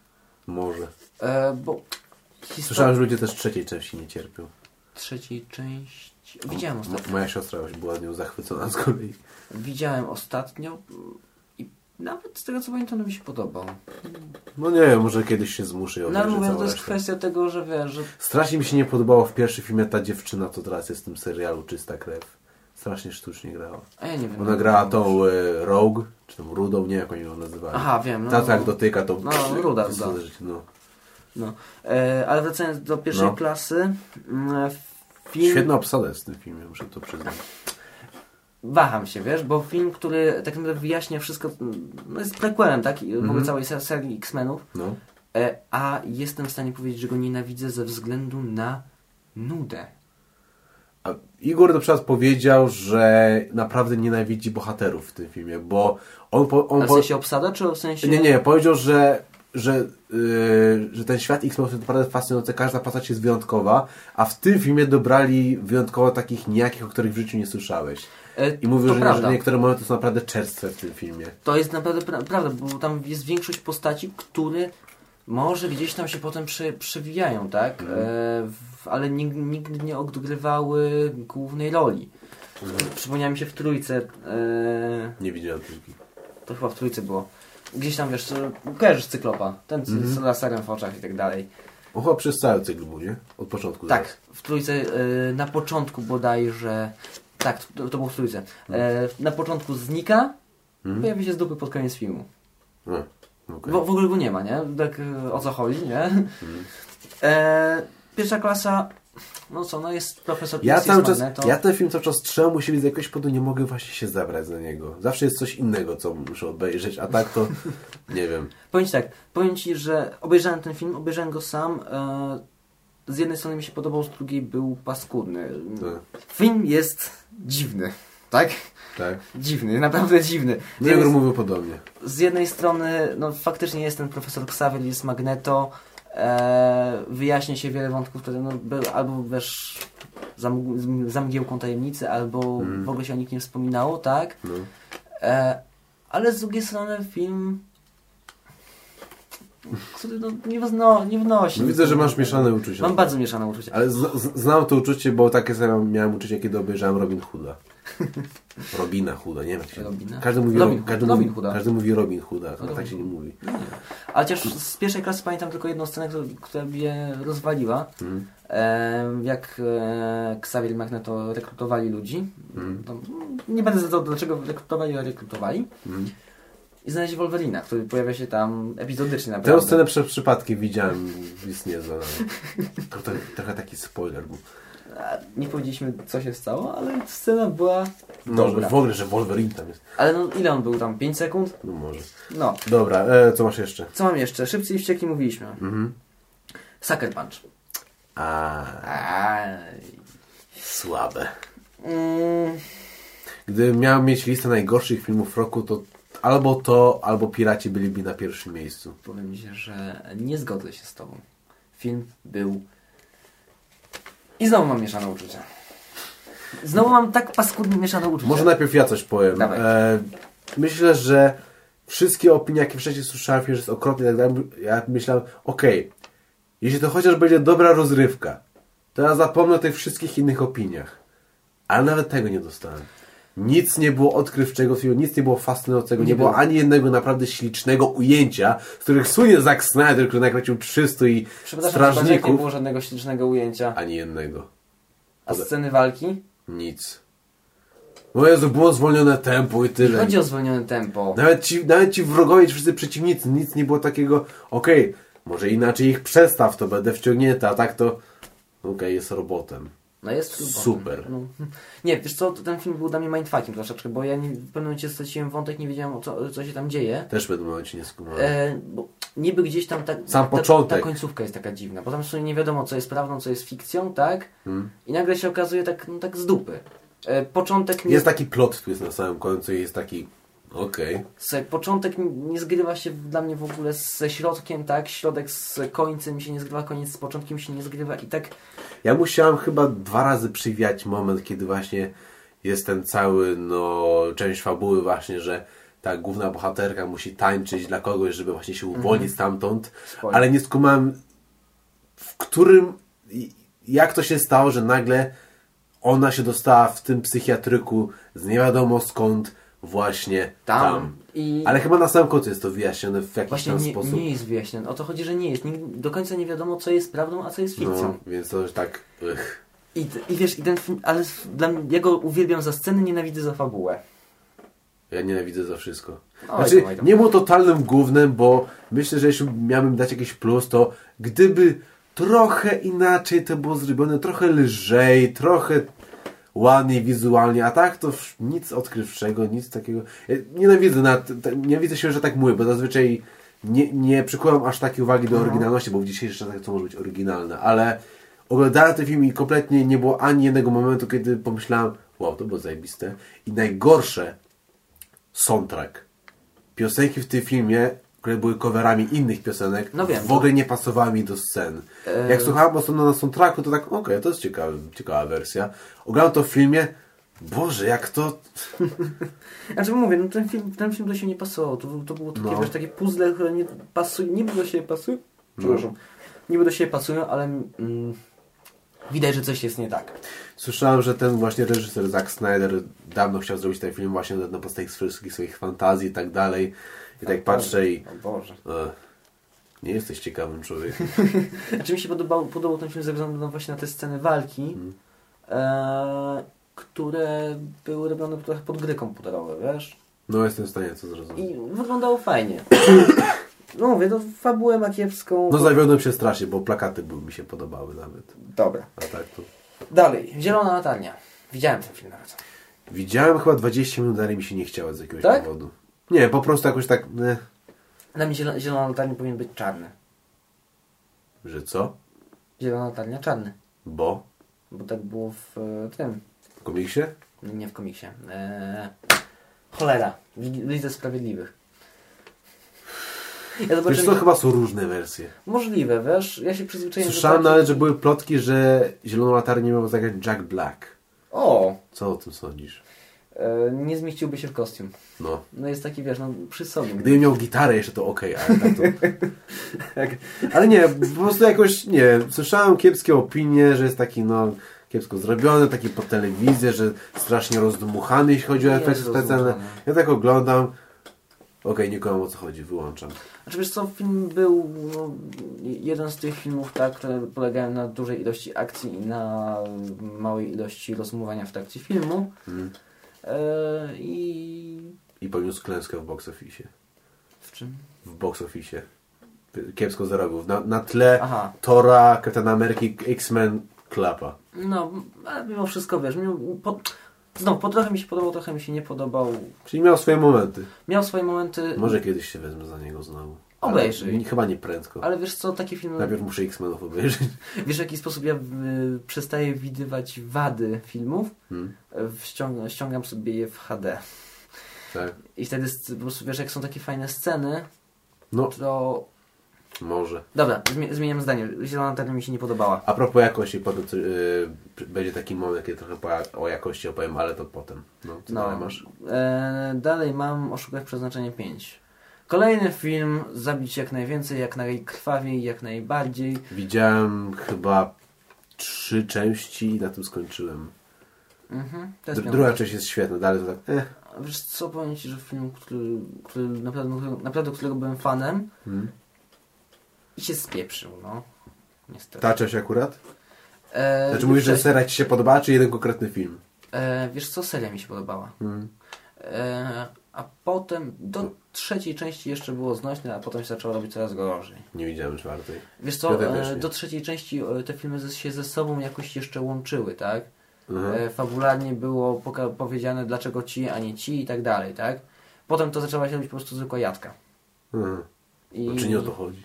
Może. e, bo historia Słyszałem, że ludzie też trzeciej części nie cierpią. trzeciej części, widziałem ostatnio. moja siostra była nią zachwycona z kolei. Widziałem ostatnio nawet z tego co pamiętam, to mi się podobał. No nie wiem, może kiedyś się zmuszę i No ale mówię, to jest resztę. kwestia tego, że wiesz, że Strasznie mi się nie podobało w pierwszym filmie ta dziewczyna, co teraz jest w tym serialu Czysta Krew. Strasznie sztucznie grała. A ja nie wiem. Ona grała tą e, Rogue, czy tą Rudą, nie jak oni ją nazywali. Aha, wiem. No, Ta jak dotyka, to... No, ruda, ruda. No. no. E, ale wracając do pierwszej No. klasy, mm, film... Świetna obsada jest w tym filmie, muszę to przyznać. Waham się, wiesz, bo film, który tak naprawdę wyjaśnia wszystko, no jest prequelem, tak? W ogóle Mhm. całej ser- serii X-Menów. No. e, a jestem w stanie powiedzieć, że go nienawidzę ze względu na nudę. A Igor na przykład powiedział, że naprawdę nienawidzi bohaterów w tym filmie, bo on... Po, on A w sensie obsada, czy w sensie... Nie, nie, powiedział, że, że, yy, że ten świat X-Men jest naprawdę fascynujący, każda postać jest wyjątkowa, a w tym filmie dobrali wyjątkowo takich nijakich, o których w życiu nie słyszałeś. E, I mówił, to że, prawda. że niektóre momenty są naprawdę czerstwe w tym filmie. To jest naprawdę pra prawda, bo tam jest większość postaci, które może gdzieś tam się potem przy, przewijają, tak? Mhm. E, w, ale nigdy, nigdy nie odgrywały głównej roli. Mhm. Przypomniała mi się w trójce, e, Nie widziałem trójki. to chyba w trójce było. Gdzieś tam wiesz, kojarzysz cyklopa, ten Mhm. z laserem w oczach i tak dalej. On chyba przez cały cykl był, nie? Od początku. Tak, w trójce e, na początku bodajże. Tak, to, to było w trójce. E, na początku znika, Mhm. pojawia się z dupy pod koniec filmu. zaraz. No, okej. W, ogóle go nie ma, nie? Tak e, o co chodzi, nie? Mhm. E, pierwsza klasa, no co, no jest profesor Ja cały czas, Magneto. ja ten film cały czas trzymam u siebie z jakiegoś powodu nie mogę właśnie się zabrać za niego. Zawsze jest coś innego, co muszę obejrzeć, a tak to nie wiem. Powiem Ci tak, powiem Ci, że obejrzałem ten film, obejrzałem go sam. E, z jednej strony mi się podobał, z drugiej był paskudny. Tak. Film jest dziwny, tak? Tak. Dziwny, naprawdę dziwny. Igor mówił podobnie. z jednej strony, no faktycznie jest ten profesor Xavier, jest Magneto, e, wyjaśnia się wiele wątków, które no, by, albo wiesz, za, mg- za mgiełką tajemnicy, albo Mhm. w ogóle się o nich nie wspominało, tak? No. E, ale z drugiej strony film, który no, nie, wno, nie wnosi. No widzę, że masz mieszane uczucia. Mam bardzo mieszane uczucia. Ale z, z, znam to uczucie, bo takie same miałem uczucie, kiedy obejrzałem Robin Hooda. Robina Hooda, nie wiem jak się Robina? Każdy mówi Robin Ro- każdy Hood, Robin mówi, Hooda. każdy mówi Robin Hooda, Robin tak się nie Hood. mówi. Ale chociaż z pierwszej klasy pamiętam tylko jedną scenę, która, która mnie rozwaliła. E, jak e, Xavier i Magneto rekrutowali ludzi. Mhm. Tam, nie będę za to, dlaczego rekrutowali, ale rekrutowali. Mhm. I znaleźli Wolverina, który pojawia się tam epizodycznie Tę naprawdę. scenę przez przypadki widziałem, nawet. To, to, trochę taki spoiler był. Nie powiedzieliśmy, co się stało, ale scena była No, dobra. w ogóle, że Wolverine tam jest. Ale no, ile on był tam? 5 sekund? No może. No. Dobra, e, co masz jeszcze? Co mam jeszcze? Szybcy i wściekli mówiliśmy. Mhm. Sucker Punch. A, słabe. Mm, Gdybym miał mieć listę najgorszych filmów roku, to albo to, albo Piraci byliby na pierwszym miejscu. powiem Ci, że nie zgodzę się z Tobą. Film był... I znowu mam mieszane uczucia. Znowu mam tak paskudnie mieszane uczucia. Może najpierw ja coś powiem. Dawaj. E, myślę, że wszystkie opinie, jakie wcześniej słyszałem, że jest okropne, i tak dalej, ja myślałem, okej, jeśli to chociaż będzie dobra rozrywka, to ja zapomnę o tych wszystkich innych opiniach. Ale nawet tego nie dostałem. Nic nie było odkrywczego w filmie, nic nie było fascynującego, nie, Nie było było. ani jednego naprawdę ślicznego ujęcia, z których słynie Zack Snyder, który nakręcił 300 i Przepraszam, Strażników. nie było żadnego ślicznego ujęcia. Ani jednego. A sceny walki? Nic. No Jezu, było zwolnione tempo i Nie tyle. chodzi o zwolnione tempo. Nawet ci, nawet ci wrogowie, ci wszyscy przeciwnicy, nic nie było takiego, okej, może inaczej ich przestaw, to będę wciągnięty, a tak to, okej, jest robotem. No jest. Super. No. Nie, wiesz co, ten film był dla mnie mindfucking troszeczkę, bo ja nie, w pewnym momencie straciłem wątek, nie wiedziałem o co, co się tam dzieje. Też w pewnym momencie nie skumałem. E, bo niby gdzieś tam ta, Sam ta, początek. ta końcówka jest taka dziwna, bo tam w sumie nie wiadomo co jest prawdą, co jest fikcją, tak? Hmm. I nagle się okazuje tak, no, tak z dupy. E, początek nie, Jest taki plot twist na samym końcu i jest taki, okej. Słuchaj, początek nie- zgrywa się dla mnie w ogóle ze środkiem, tak? Środek z końcem się nie zgrywa, koniec z początkiem się nie zgrywa i tak Ja musiałem chyba dwa razy przywiać moment, kiedy właśnie jest ten cały, no, część fabuły właśnie, że ta główna bohaterka musi tańczyć dla kogoś, żeby właśnie się uwolnić stamtąd, Spoiler. ale nie skumałem w którym, jak to się stało, że nagle ona się dostała w tym psychiatryku z nie wiadomo skąd właśnie tam. tam. I Ale chyba na samym końcu jest to wyjaśnione w jakiś właśnie tam nie, sposób. nie jest wyjaśnione. O to chodzi, że nie jest. Nigdy, do końca nie wiadomo, co jest prawdą, a co jest fikcją. no, więc to już tak... Ych. I, I wiesz, i ten film, ale dla ja go uwielbiam za sceny, nienawidzę za fabułę. Ja nienawidzę za wszystko. Oj, Znaczy, oj, nie było totalnym głównym, bo myślę, że jeśli miałbym dać jakiś plus, to gdyby trochę inaczej to było zrobione, trochę lżej, trochę ładniej wizualnie, a tak to nic odkrywczego, nic takiego. Ja nienawidzę, na, t- t- nienawidzę się, że tak mówię, bo zazwyczaj nie, nie przykładam aż takiej uwagi do Mhm. oryginalności, bo w dzisiejszych czasach to może być oryginalne, ale oglądałem ten film i kompletnie nie było ani jednego momentu, kiedy pomyślałem, wow, to było zajebiste. I najgorsze, soundtrack. Piosenki w tym filmie, które były coverami innych piosenek, No wiem, w to- ogóle nie pasowały mi do scen. E, Jak słuchałem osobno na soundtracku, to tak, okej, to jest ciekawy, ciekawa wersja. Oglądam to w filmie, Boże, jak to... Znaczy mówię, no ten film, ten film do siebie nie pasował. To, to było takie, No. wiesz, takie puzzle, które nie pasują, niby do siebie pasują. Przepraszam. Niby do siebie pasują, ale mm, widać, że coś jest nie tak. Słyszałem, że ten właśnie reżyser Zack Snyder dawno chciał zrobić ten film właśnie na, na podstawie wszystkich swoich fantazji i tak dalej. I tak patrzę i... O Boże. Nie jesteś ciekawym człowiekiem. Znaczy mi się podobał, podobał ten film ze względu na właśnie na te sceny walki, Mhm. e, które były robione trochę pod gry komputerowe, wiesz? No jestem w stanie to zrozumieć. I wyglądało fajnie. No mówię, to fabułę ma kiepską. No zawiodłem się strasznie, bo plakaty były, mi się podobały nawet. Dobra. A tak to... Dalej. Zielona latarnia. Widziałem ten film nawet. Widziałem chyba 20 minut, ale mi się nie chciało z jakiegoś Tak? powodu. Nie, po prostu jakoś tak... Nie. Dla mnie zielona, zielona latarnia powinien być czarny. Że co? Zielona latarnia czarny. Bo? Bo tak było w e, tym. W komiksie? Nie w komiksie. E, cholera. Lidze Sprawiedliwych. Ja Wiesz co, chyba są różne wersje. Możliwe, wiesz? Ja się przyzwyczaiłem Słyszałem do nawet, że były plotki, że Zieloną Latarnię miał zagrać Jack Black. O! Co o tym sądzisz? E, nie zmieściłby się w kostium. No. No jest taki, wiesz, no przy sobie. Gdybym miał gitarę jeszcze to okej, ale tak to... Jak- ale nie, po prostu jakoś, nie, słyszałem kiepskie opinie, że jest taki, no, kiepsko zrobiony, taki po telewizji, że strasznie rozdmuchany, jeśli chodzi o efekty specjalne. Ja tak oglądam, okej, nie kocham o co chodzi, wyłączam. Znaczy wiesz co, film był no, jeden z tych filmów, tak, które polegają na dużej ilości akcji i na małej ilości rozmowania w trakcie filmu. Mm. E, I I poniósł klęskę w box office. w czym? W box office. Kiepsko zarobił. Na, na tle Aha. Tora, Kapitana Ameryki, X-Men, klapa. No, ale mimo wszystko wiesz, mimo, po, znowu, po trochę mi się podobał, trochę mi się nie podobał. Czyli miał swoje momenty. Miał swoje momenty, Może kiedyś się wezmę za niego znowu. Obejrzyj. Ale Chyba nie prędko. ale wiesz co, takie filmy, Najpierw muszę X-Menów obejrzeć. wiesz w jaki sposób ja y, przestaję widywać wady filmów, Hmm. y, ściągam, ściągam sobie je w HD. Tak. I wtedy po prostu wiesz, jak są takie fajne sceny, No, to... może. Dobra, zmie- zmieniam zdanie. Zielona latarnia mi się nie podobała. A propos jakości, potem yy, będzie taki moment, kiedy trochę o jakości opowiem, ale to potem. No, co dalej masz? E, dalej mam Oszukać Przeznaczenie 5. Kolejny film, zabić jak najwięcej, jak najkrwawiej, jak najbardziej. Widziałem chyba trzy części i na tym skończyłem. Mhm, Dr- druga część jest świetna, dalej to tak, eh. Wiesz co, powiem Ci, że film, który, który naprawdę, naprawdę którego byłem fanem Hmm. i się spieprzył, no. Niestety. Ta część akurat? E, Znaczy mówisz, że seria Ci się podobała, czy jeden konkretny film? e, wiesz co, seria mi się podobała. Hmm. E, a potem do trzeciej części jeszcze było znośne, a potem się zaczęło robić coraz gorzej. Nie widziałem czwartej. Wiesz Ja co, też e, do trzeciej części e, te filmy się ze sobą jakoś jeszcze łączyły, tak? Mhm. E, fabularnie było powiedziane dlaczego ci, a nie ci i tak dalej, tak? Potem to zaczęła się robić po prostu zwykła jadka. Mhm. I... No, czy nie o to chodzi?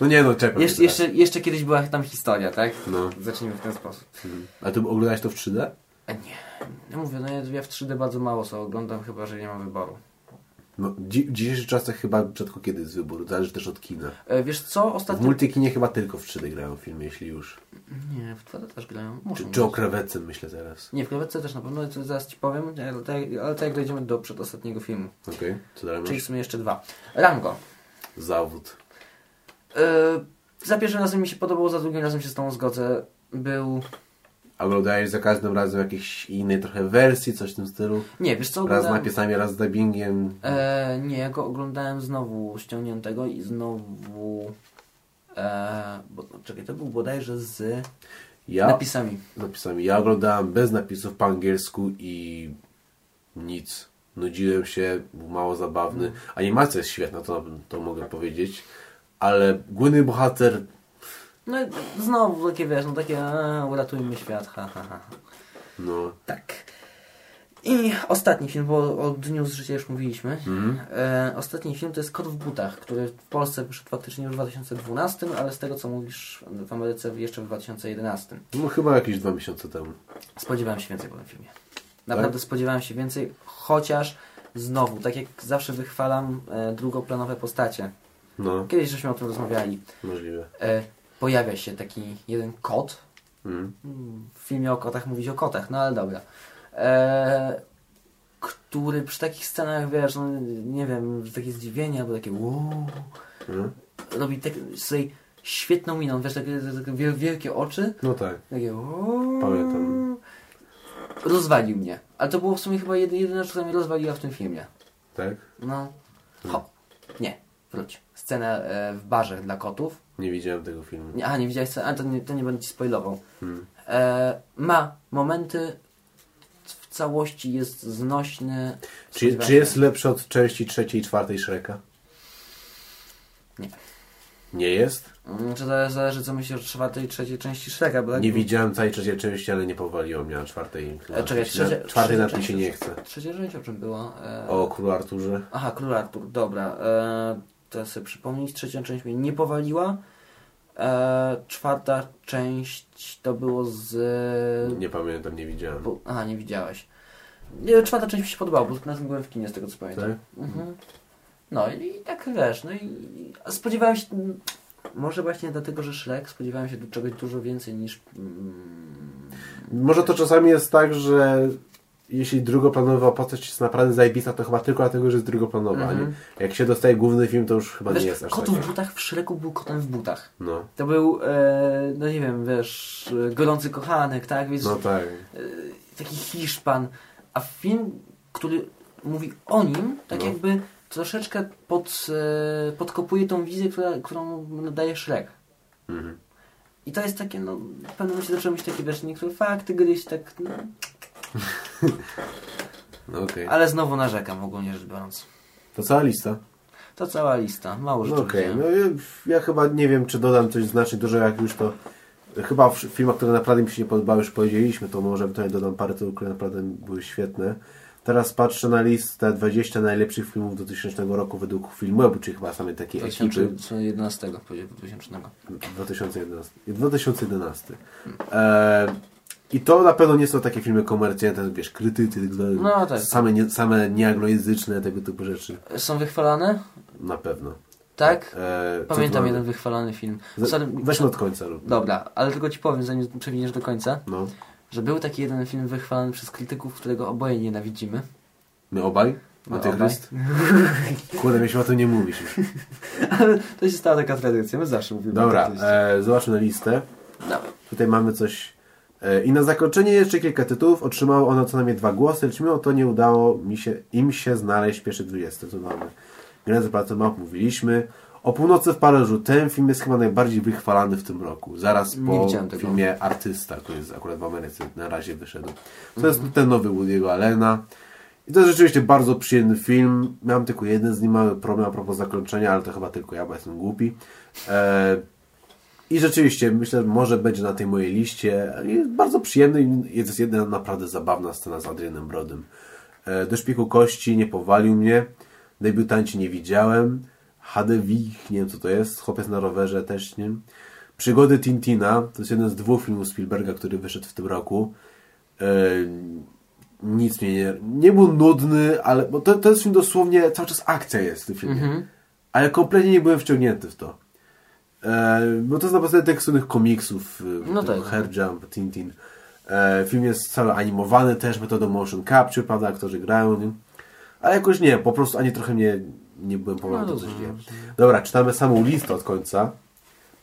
No nie no, czekaj. Jeszcze, jeszcze, jeszcze kiedyś była tam historia, tak? No. Zacznijmy w ten sposób. Mhm. A ty oglądałeś to w 3D? A nie, ja mówię, no ja, w 3D bardzo mało co oglądam, chyba że nie mam wyboru. No, dzi- w dzisiejszych czasach chyba rzadko kiedy jest wybór, zależy też od kina. E, wiesz co, W ostatnio... multikinie chyba tylko w 3D grają filmy, jeśli już. Nie, w 2D też grają. Muszą Czy, czy o krewetce myślę teraz. Nie, w krewetce też na pewno, to zaraz Ci powiem, ale tak, dojdziemy do przedostatniego filmu. Okej, co dalej Czyli w sumie jeszcze dwa. Rango. Zawód. E, za pierwszym razem mi się podobało, za drugim razem się z tą zgodzę. Był... A oglądałeś za każdym razem jakiejś innej trochę wersji, coś w tym stylu? Nie, wiesz co, Raz z oglądałem... napisami, raz z dubbingiem. E, nie, ja go oglądałem znowu ściągniętego i znowu... E, bo, czekaj, to był bodajże z Ja napisami. napisami. Ja oglądałem bez napisów po angielsku i nic. Nudziłem się, był mało zabawny. Animacja jest świetna, to, to mogę powiedzieć. Ale główny bohater No i znowu takie, wiesz, no takie e, uratujmy świat, ha, ha, ha. No, Tak. I ostatni film, bo o Dniu z Życia już mówiliśmy. Mhm. E, ostatni film to jest Kot w butach, który w Polsce wyszedł faktycznie już w 2012, ale z tego co mówisz w Ameryce jeszcze w 2011. No chyba jakieś dwa miesiące temu. Spodziewałem się więcej po tym filmie. Naprawdę spodziewałem się więcej, chociaż znowu, tak jak zawsze wychwalam e, drugoplanowe postacie. No, Kiedyś żeśmy o tym rozmawiali. możliwe. E, pojawia się taki jeden kot. Mhm. W filmie o kotach mówić o kotach, no ale dobra. E, który przy takich scenach, wiesz, no, nie wiem, takie zdziwienie albo takie uuu, Mhm. robi tak, sobie świetną miną, wiesz, takie, takie wiel- wielkie oczy. No tak. Takie. Pamiętam. Rozwalił mnie. Ale to było w sumie chyba jedy- jedyna rzecz, która mnie rozwaliła w tym filmie. Tak? No. Ho. Nie, wróć. Scenę e, w barze dla kotów. Nie widziałem tego filmu. Nie, a, nie widziałeś sceny? A, to nie, to nie będę Ci spoilował. Hmm. E, ma momenty, w całości jest znośny. Czy, czy jest lepszy od części trzeciej i czwartej Shreka? Nie. Nie jest? Mm, Czy zależy, zależy co myślisz o czwartej i trzeciej części Shreka, bo tak Nie widziałem całej trzeciej części, ale nie powaliło mnie na czwartej. E, czekaj, na, czwartej na tym się nie chce. Trzecia część o czym była? E, O królu Arturze. Aha, Król Artur, dobra. E, to sobie przypomnieć. Trzecia część mnie nie powaliła. E, czwarta część to było z... Nie pamiętam, nie widziałem. Bo, aha, nie widziałeś. Czwarta część mi się podobała, bo na tym byłem w kinie, z tego co pamiętam. Tak? Mhm. No i tak wiesz, no i a spodziewałem się, mm, może właśnie dlatego, że Shrek, spodziewałem się do czegoś dużo więcej niż... Mm, Może to czasami jest tak, że jeśli drugoplanowa postać jest naprawdę zajebista, to chyba tylko dlatego, że jest drugoplanowa. A nie? Jak się dostaje główny film, to już chyba wiesz, nie jest aż kot w butach w Shreku był kotem w butach. No, To był, e, no nie wiem, wiesz, gorący kochanek, tak? Więc, no tak. e, taki Hiszpan. A film, który mówi o nim, tak No. jakby troszeczkę pod, e, podkopuje tą wizję, która, którą nadaje Shrek. Mhm. I to jest takie, no, w pewnym momencie zaczęły być takie, wiesz, niektóre fakty gdzieś tak, no, No okej. ale znowu narzekam ogólnie rzecz biorąc. To cała lista. To cała lista, mało No rzeczy okej, widziałem. no ja, ja chyba nie wiem, czy dodam coś znacznie dużo, jak już to... Chyba w filmach, które naprawdę mi się nie podobały, już powiedzieliśmy, to może tutaj dodam parę tytułów, które naprawdę były świetne. Teraz patrzę na listę 20 najlepszych filmów 2000 roku według Filmwebu, czyli chyba samej takiej ekipy. 2011, powiedział 2000. 2011. 2011. E, I to na pewno nie są takie filmy komercyjne, wiesz, krytycy, No tak. same, nie, same nieanglojęzyczne, tego typu rzeczy. Są wychwalane? Na pewno. Tak? E, Pamiętam jeden wychwalany film. Weźmy od końca. Lub. Dobra, ale tylko Ci powiem, zanim przewiniesz do końca, No. że był taki jeden film wychwalany przez krytyków, którego oboje nienawidzimy. My obaj? Antychryst? Kurde, mieliśmy o tym nie mówić już. Ale to się stała taka tradycja, my zawsze mówimy Dobra, e, zobaczmy na listę. Dawaj. Tutaj mamy coś. I na zakończenie jeszcze kilka tytułów. Otrzymało ono co najmniej dwa głosy, lecz mimo to nie udało mi się, im się znaleźć w pierwszych 20. Tu mamy Grę Pracę Map, mówiliśmy. O północy w Paryżu. Ten film jest chyba najbardziej wychwalany w tym roku. Zaraz po tego. filmie Artysta, który jest akurat w Ameryce na razie wyszedł. To Mhm. jest ten nowy Woody'ego Allena. I to jest rzeczywiście bardzo przyjemny film. Miałem tylko jeden z nim mały problem a propos zakończenia, ale to chyba tylko ja, bo jestem głupi. E, I rzeczywiście, myślę, że może będzie na tej mojej liście. Jest bardzo przyjemny i jest jedna naprawdę zabawna scena z Adrianem Brodym. E, do szpiku kości nie powalił mnie. Debiutanci nie widziałem. Hadewich, nie wiem co to jest. Chłopiec na rowerze też nie. Przygody Tintina, to jest jeden z dwóch filmów Spielberga, który wyszedł w tym roku. E, nic mnie nie... Nie był nudny, ale... Bo to, to jest film dosłownie... Cały czas akcja jest w tym filmie. Mhm. Ale kompletnie nie byłem wciągnięty w to. E, bo to jest na podstawie tekstownych komiksów. e, No tak. Hair Jump, Tintin. E, film jest cały animowany też metodą motion capture, prawda? Aktorzy grają, nie? Ale jakoś nie, po prostu ani trochę nie, nie byłem poważny, No to coś dzieje. Dobra, czytamy samą listę od końca.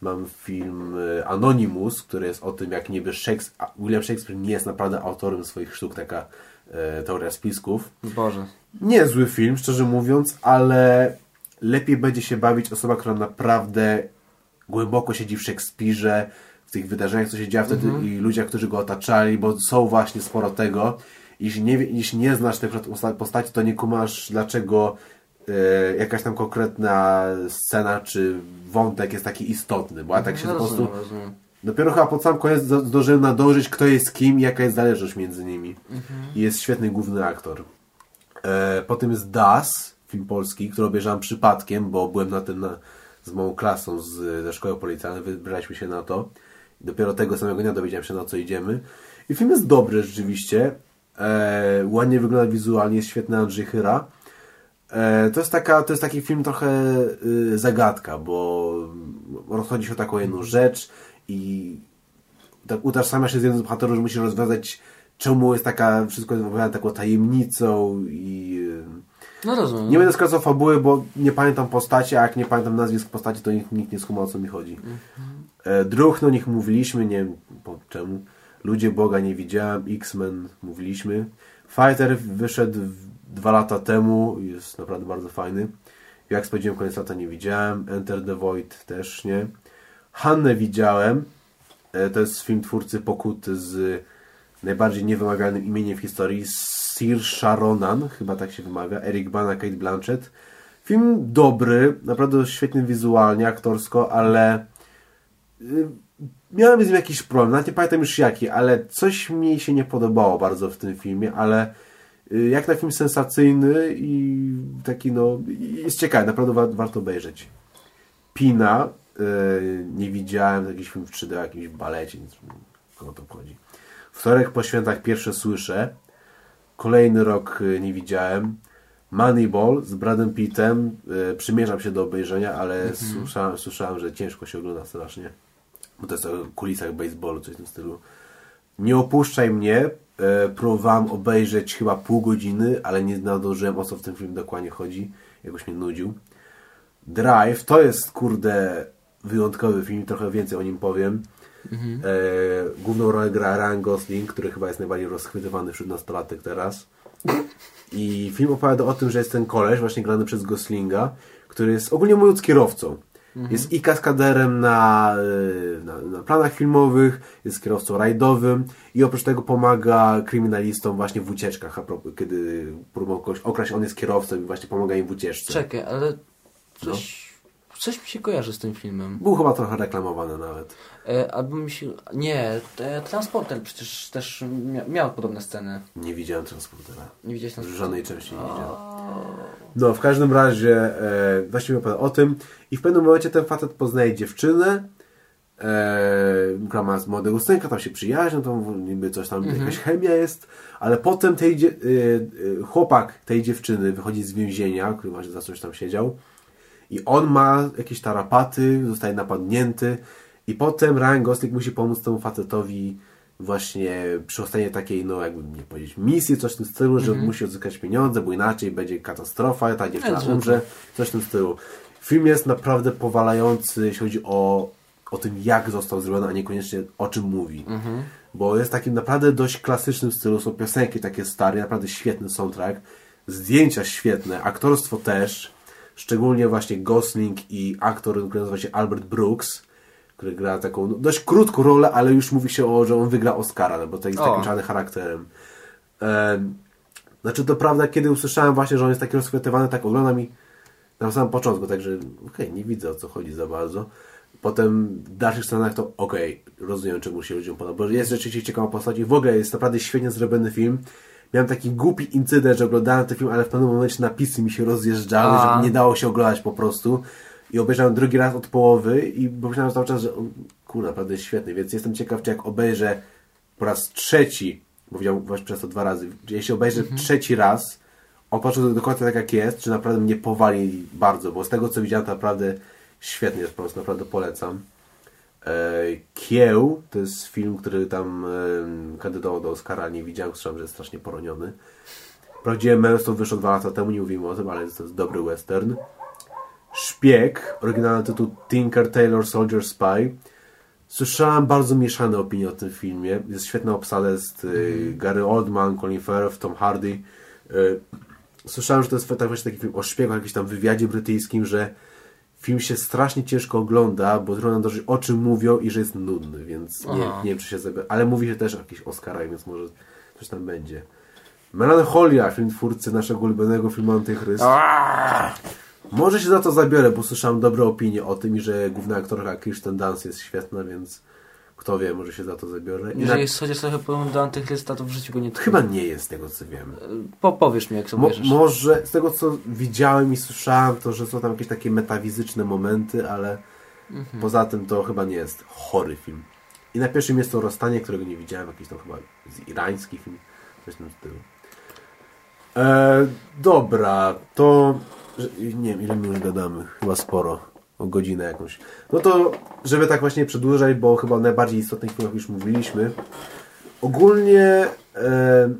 Mam film e, Anonymous, który jest o tym, jak niby Shakespeare, William Shakespeare nie jest naprawdę autorem swoich sztuk, taka e, teoria spisków. Boże. Niezły film, szczerze mówiąc, ale lepiej będzie się bawić osoba, która naprawdę głęboko siedzi w Szekspirze, w tych wydarzeniach, co się dzieje wtedy i ludziach, którzy go otaczali, bo są właśnie sporo tego. Jeśli nie, jeśli nie znasz usta- postaci, to nie kumasz, dlaczego e, jakaś tam konkretna scena czy wątek jest taki istotny, bo a tak się no, po prostu rozumiem. Dopiero chyba pod sam koniec zdążyłem nadążyć, kto jest kim i jaka jest zależność między nimi. Mhm. I jest świetny główny aktor. E, potem jest Das, film polski, który obejrzałem przypadkiem, bo byłem na tym na, z moją klasą z, ze szkoły policjalnej, wybraliśmy się na to. Dopiero tego samego dnia dowiedziałem się, na co idziemy. I film jest dobry rzeczywiście. E, ładnie wygląda wizualnie, jest świetny Andrzej Chyra. E, to, jest taka, to jest taki film trochę y, zagadka, bo rozchodzi się o taką jedną rzecz i tak utożsamia się z jednym z bohaterów, że musi rozwiązać czemu jest taka, wszystko jest taką tajemnicą i y, No rozumiem. nie będę skracał fabuły, bo nie pamiętam postaci, a jak nie pamiętam nazwisk postaci, to nikt, nikt nie skuma o co mi chodzi. E, Druh, no nich mówiliśmy, nie wiem po czemu. Ludzie Boga nie widziałem, X-Men mówiliśmy. Fighter wyszedł dwa lata temu, jest naprawdę bardzo fajny. Jak spodziewałem koniec lata nie widziałem. Enter the Void też nie. Hannę widziałem. E, To jest film twórcy Pokuty z najbardziej niewymagalnym imieniem w historii. Saoirse Ronan, chyba tak się wymawia. Eric Bana, Kate Blanchett. Film dobry, naprawdę świetny wizualnie, aktorsko, ale y, miałem z nim jakiś problem. Nawet nie pamiętam już jaki, ale coś mi się nie podobało bardzo w tym filmie, ale y, jak na film sensacyjny i taki no, jest ciekawy, naprawdę wa- warto obejrzeć. Pina, y, nie widziałem, jakiś film w 3D, jakimś balecie, nic, kogo to obchodzi. Wtorek po świętach pierwsze słyszę. Kolejny rok y, nie widziałem. Moneyball z Bradem Pittem. Y, przymierzam się do obejrzenia, ale słyszałem, słyszałem, że ciężko się ogląda strasznie. Bo to jest o kulisach baseballu, coś w tym stylu. Nie opuszczaj mnie. E, próbowałem obejrzeć chyba pół godziny, ale nie nadążyłem o co w tym filmie dokładnie chodzi. Jakoś mnie nudził. Drive to jest kurde wyjątkowy film, trochę więcej o nim powiem. E, główną rolę gra Ryan Gosling, który chyba jest najbardziej rozchwytywany wśród nastolatek teraz. I film opowiada o tym, że jest ten koleś, właśnie grany przez Goslinga, który jest ogólnie mówiąc kierowcą. Jest i kaskaderem na, y, na, na planach filmowych, jest kierowcą rajdowym i oprócz tego pomaga kryminalistom właśnie w ucieczkach, a propos, kiedy próbują kogoś okraść, on jest kierowcą i właśnie pomaga im w ucieczce. Czekaj, ale coś, No. Coś mi się kojarzy z tym filmem. Był chyba trochę reklamowany nawet. E, albo mi się... Nie, te, Transporter przecież też mia, miał podobne sceny. Nie widziałem transportera. Nie widziałeś W Transportera? żadnej części nie widziałem. No, w każdym razie e, właściwie opowiada o tym i w pewnym momencie ten facet poznaje dziewczynę, e, ma młodego synka, tam się przyjaźnią, tam niby coś tam, jakaś chemia jest, ale potem tej, e, e, chłopak tej dziewczyny wychodzi z więzienia, który właśnie za coś tam siedział i on ma jakieś tarapaty, zostaje napadnięty i potem Ryan Gosling musi pomóc temu facetowi właśnie przy ostanie takiej, no jakby nie powiedzieć, misji, coś w tym stylu, że musi odzyskać pieniądze, bo inaczej będzie katastrofa, ta dziewczyna zwykle. umrze, coś w tym stylu. Film jest naprawdę powalający, jeśli chodzi o, o tym, jak został zrobiony, a niekoniecznie o czym mówi. Bo jest takim naprawdę dość klasycznym stylu, są piosenki takie stare, naprawdę świetny soundtrack, zdjęcia świetne, aktorstwo też, szczególnie właśnie Gosling i aktor, który nazywa się Albert Brooks, który gra taką no, dość krótką rolę, ale już mówi się o, że on wygra Oscara, no, bo to jest takim czarnym charakterem. Em, znaczy to prawda, kiedy usłyszałem właśnie, że on jest taki rozchwytywany, tak oglądam i na samym początku, także okej, nie widzę o co chodzi za bardzo. Potem w dalszych scenach to okej, rozumiem czemu się ludziom podoba, bo jest rzeczywiście ciekawa postać i w ogóle jest naprawdę świetnie zrobiony film. Miałem taki głupi incydent, że oglądałem ten film, ale w pewnym momencie napisy mi się rozjeżdżały, A. że nie dało się oglądać po prostu. I obejrzałem drugi raz od połowy i pomyślałem cały czas, że on, naprawdę jest świetny, więc jestem ciekaw, czy jak obejrzę po raz trzeci, bo widziałem właśnie przez to dwa razy, jeśli obejrzę trzeci raz, opatrzę do końca tak jak jest, czy naprawdę mnie powali bardzo, bo z tego co widziałem to naprawdę świetnie jest po prostu, naprawdę polecam. E, Kieł to jest film, który tam kandydował do Oscara, nie widziałem, słyszałem, że jest strasznie poroniony. Prawdziwe męstwo wyszło dwa lata temu, nie mówimy o tym, ale to jest dobry western. Szpieg, oryginalny tytuł Tinker Tailor Soldier Spy. Słyszałem bardzo mieszane opinie o tym filmie. Jest świetna obsada, jest y, Gary Oldman, Colin Firth, Tom Hardy. Y, słyszałem, że to jest tak taki film o szpiegu, o jakimś tam wywiadzie brytyjskim, że film się strasznie ciężko ogląda, bo trudno dożyć o czym mówią i że jest nudny, więc nie, nie wiem, czy się zabiera. Ale mówi się też o jakichś Oscarach, więc może coś tam będzie. Melancholia, film twórcy naszego ulubionego filmu Antychryst. Może się za to zabiorę, bo słyszałem dobre opinie o tym i że główna aktorka Kirsten Dunst jest świetna, więc Kto wie, może się za to zabiorę. I Jeżeli na... jest chociaż trochę podobny do antychrysta, to w życiu go nie Chyba nie jest z tego, co wiem. Po, powiesz mi, jak to Mo bierzesz. może z tego, co widziałem i słyszałem, to że są tam jakieś takie metafizyczne momenty, ale Mhm. poza tym to chyba nie jest chory film. I na pierwszym jest to Rozstanie, którego nie widziałem, jakiś tam chyba z irański film, coś w tym stylu. E, dobra, to nie wiem, ile my już gadamy, chyba sporo, o godzinę jakąś. No to, żeby tak właśnie przedłużać, bo chyba o najbardziej istotnych filmach już mówiliśmy, ogólnie e,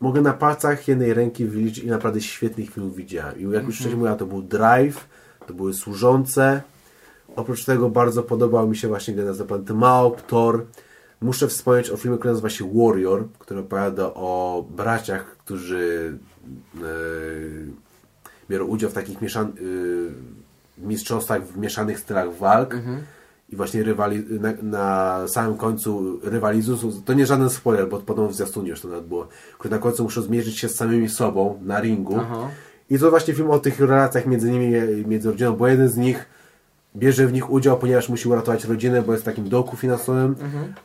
mogę na palcach jednej ręki wyliczyć i naprawdę świetnych filmów widziałem. I jak już wcześniej mówiłem, to był Drive, to były Służące. Oprócz tego bardzo podobał mi się właśnie Gena Zaplanty Małp, Thor. Muszę wspomnieć o filmie, który nazywa się Warrior, który opowiada o braciach, którzy e, biorą udział w takich mieszan- e, mistrzostwach w mieszanych stylach walk. I właśnie rywali na, na samym końcu rywalizują. To nie żaden spoiler, bo podobno w zwiastunie już to nawet było. Który na końcu muszą zmierzyć się z samymi sobą na ringu. Aha. I to właśnie film o tych relacjach między nimi, między rodziną, bo jeden z nich bierze w nich udział, ponieważ musi uratować rodzinę, bo jest w takim dołku finansowym,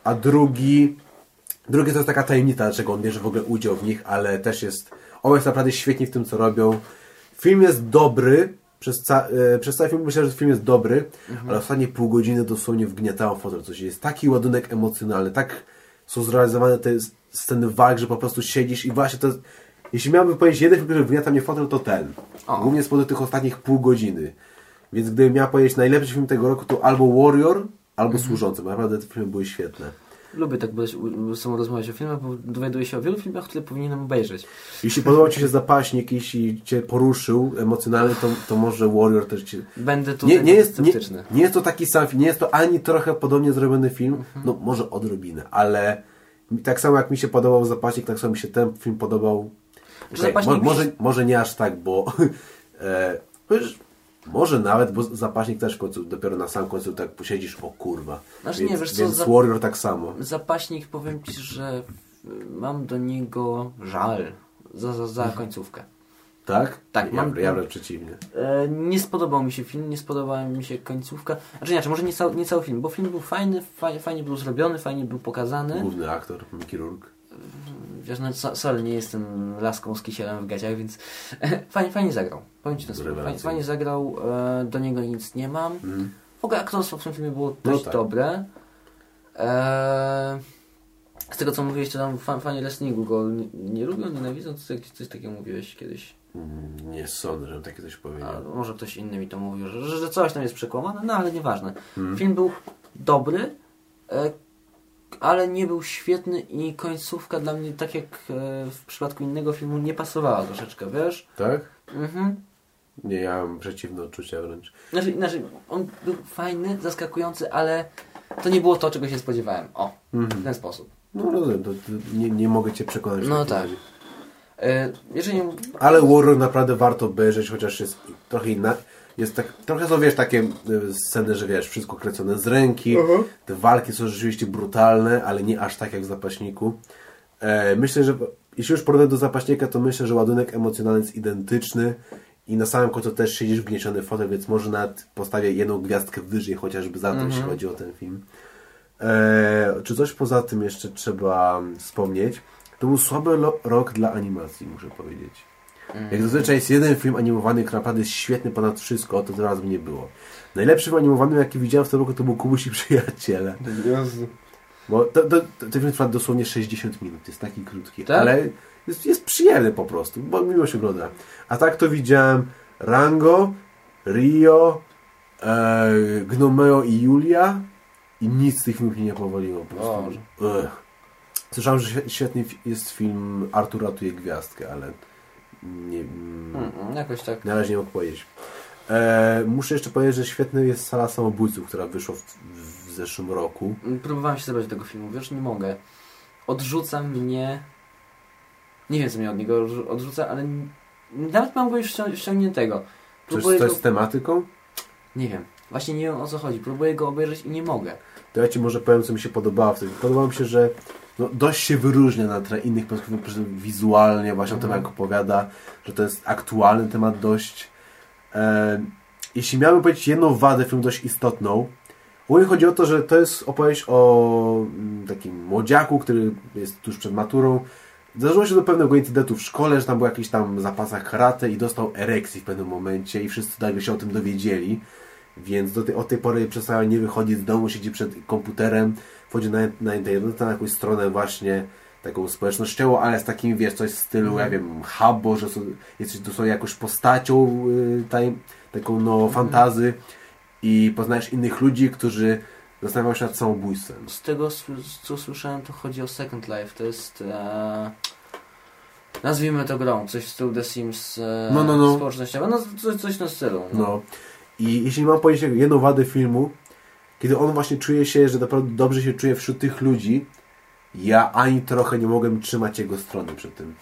a drugi drugi to jest taka tajemnica, dlaczego on bierze w ogóle udział w nich, ale też jest obaj są naprawdę świetni w tym, co robią. Film jest dobry, przez, ca e, przez cały film myślę, że film jest dobry, ale ostatnie pół godziny dosłownie wgniatało fotel, coś jest taki ładunek emocjonalny, tak są zrealizowane te sceny walk, że po prostu siedzisz i właśnie to jeśli miałbym powiedzieć jeden film, który wgniata mnie fotel, to ten. O. Głównie z powodu tych ostatnich pół godziny. Więc gdybym miał powiedzieć najlepszy film tego roku, to albo Warrior, albo Służący. bo Naprawdę te filmy były świetne. Lubię tak z sobą rozmawiać o filmach, bo dowiaduję się o wielu filmach, które powinienem obejrzeć. Jeśli podobał Ci się zapaśnik, jeśli Cię poruszył emocjonalnie, to, to może Warrior też Cię... Będę tu Nie, nie, jest, nie, sceptyczny. nie jest to taki sam film, nie jest to ani trochę podobnie zrobiony film, no może odrobinę, ale tak samo jak mi się podobał Zapaśnik, tak samo mi się ten film podobał. Zapaśnik mi może, może nie aż tak, bo e, może nawet, bo Zapaśnik też w końcu, dopiero na sam końcu tak posiedzisz, o kurwa. Znaczy więc, nie, wiesz co, więc za- Warrior tak samo. Zapaśnik, powiem Ci, że mam do niego żal za, za, za końcówkę. Tak? Tak, ja, mam- ja wręcz przeciwnie. E, nie spodobał mi się film, nie spodobała mi się końcówka. Znaczy inaczej, może nie, cał, nie cały film, bo film był fajny, fajnie, fajnie był zrobiony, fajnie był pokazany. Główny aktor, Mickey Rourke. Wiesz, no so- sorry, nie jestem laską z kisielem w gaciach, więc fajnie, fajnie zagrał. Powiem Ci to. Fajnie, fajnie zagrał, e, do niego nic nie mam. Mhm. W ogóle aktorstwo w tym filmie było No dość tak. dobre. E, z tego co mówiłeś, to tam fan, fani wrestlingu go nie, nie lubią, nienawidzą, coś, coś takiego mówiłeś kiedyś. Mm, Nie sądzę, żebym takie coś A powiedział. może ktoś inny mi to mówił, że, że, coś tam jest przekłamane, no ale nieważne. Mhm. Film był dobry, e, ale nie był świetny i końcówka dla mnie, tak jak e, w przypadku innego filmu, nie pasowała troszeczkę, wiesz? Tak? Mhm. Nie, ja mam przeciwne odczucia wręcz. Znaczy, znaczy, on był fajny, zaskakujący, ale to nie było to, czego się spodziewałem. O, Mhm. w ten sposób. No rozumiem, to, to nie, nie mogę Cię przekonać. No tak. razie. E, jeżeli... Ale Warrior naprawdę warto obejrzeć, chociaż jest trochę inna. Jest tak, trochę są, wiesz, takie y, sceny, że wiesz, wszystko kręcone z ręki. Te walki są rzeczywiście brutalne, ale nie aż tak jak w Zapaśniku. E, myślę, że jeśli już porównać do Zapaśnika, to myślę, że ładunek emocjonalny jest identyczny i na samym końcu też siedzisz wgniesiony w fotel, więc może nawet postawię jedną gwiazdkę wyżej, chociażby za to, jeśli chodzi o ten film. E, czy coś poza tym jeszcze trzeba wspomnieć? To był słaby rok dla animacji, muszę powiedzieć. Jak zazwyczaj jest jeden film animowany, który naprawdę jest świetny ponad wszystko, to teraz by nie było. Najlepszy film animowany, jaki widziałem w tym roku, to był Kubuś i Przyjaciele. Bo to, to, to, ten film trwa dosłownie 60 minut, jest taki krótki, Tak? ale jest, jest przyjemny po prostu, bo miło się ogląda. A tak to widziałem Rango, Rio, e, Gnomeo i Julia i nic z tych filmów mnie nie powoliło. Po prostu. Słyszałem, że świe- świetny jest film Artur ratuje gwiazdkę, ale nie, mm, jakoś tak. na razie nie mogę powiedzieć. E, muszę jeszcze powiedzieć, że świetny jest Sala Samobójców, która wyszła w, w zeszłym roku. Próbowałem się zebrać do tego filmu, wiesz, nie mogę. Odrzuca mnie... Nie wiem, co mnie od niego odrzu- odrzuca, ale nawet mam go już ścią- ściągniętego. Próbuję coś go... z tematyką? Nie wiem. Właśnie nie wiem o co chodzi. Próbuję go obejrzeć i nie mogę. To ja Ci może powiem, co mi się podobało w tym. Podobało mi się, że no, dość się wyróżnia na tle innych produktów, po prostu wizualnie właśnie o tym, jak opowiada, że to jest aktualny temat dość. E, jeśli miałbym powiedzieć jedną wadę filmu dość istotną, Ogólnie chodzi o to, że to jest opowieść o mm, takim młodziaku, który jest tuż przed maturą. Zdarzyło się do pewnego incydentu w szkole, że tam był jakiś tam zapasach karate i dostał erekcji w pewnym momencie i wszyscy nagle się o tym dowiedzieli. Więc do tej, od tej pory przestała nie wychodzić z domu, siedzi przed komputerem, wchodzi na, na internet, na jakąś stronę właśnie taką społecznościową, ale z takim, wiesz, coś w stylu, ja wiem, hubbo, że są, jesteś dosłownie jakąś postacią y, taj, taką no fantazy i poznajesz innych ludzi, którzy zastanawiają się nad samobójstwem. Z tego, co słyszałem, to chodzi o Second Life. To jest... E, nazwijmy to grą. Coś w stylu The Sims e, No, no, no. społecznościowe. No, coś, coś na stylu. No. No. I jeśli mam powiedzieć jedną wadę filmu, kiedy on właśnie czuje się, że naprawdę dobrze się czuje wśród tych ludzi, ja ani trochę nie mogłem trzymać jego strony przy tym.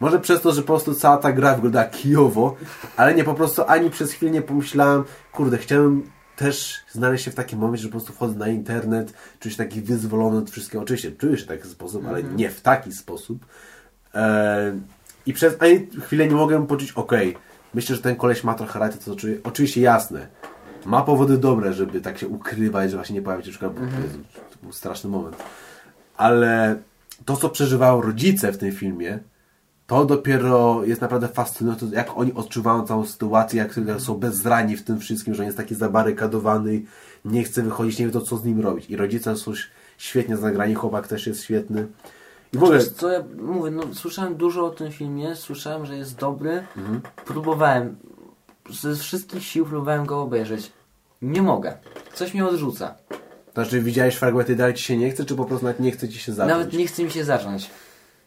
Może przez to, że po prostu cała ta gra wygląda kijowo, ale nie po prostu ani przez chwilę nie pomyślałem, kurde, chciałem też znaleźć się w takim momencie, że po prostu wchodzę na internet, czuję się taki wyzwolony od wszystkiego. Oczywiście czuję się w taki sposób, ale nie w taki sposób. Eee, I przez ani chwilę nie mogłem poczuć, okej, myślę, że ten koleś ma trochę rację, co czuję. Oczywiście jasne. Ma powody dobre, żeby tak się ukrywać, że właśnie nie pojawić się bo Jezu, to był straszny moment. Ale to, co przeżywają rodzice w tym filmie, to dopiero jest naprawdę fascynujące, jak oni odczuwają całą sytuację, jak są bezrani w tym wszystkim, że on jest taki zabarykadowany, nie chce wychodzić, nie wie to, co z nim robić. I rodzice są świetnie zagrani, chłopak też jest świetny. I w ogóle... Wiesz co ja mówię, no słyszałem dużo o tym filmie, słyszałem, że jest dobry. Mhm. Próbowałem, ze wszystkich sił próbowałem go obejrzeć. Nie mogę. Coś mnie odrzuca. Znaczy, widziałeś fragmenty dalej ci się nie chce, czy po prostu nawet nie chce ci się zacząć? Nawet nie chce mi się zacząć.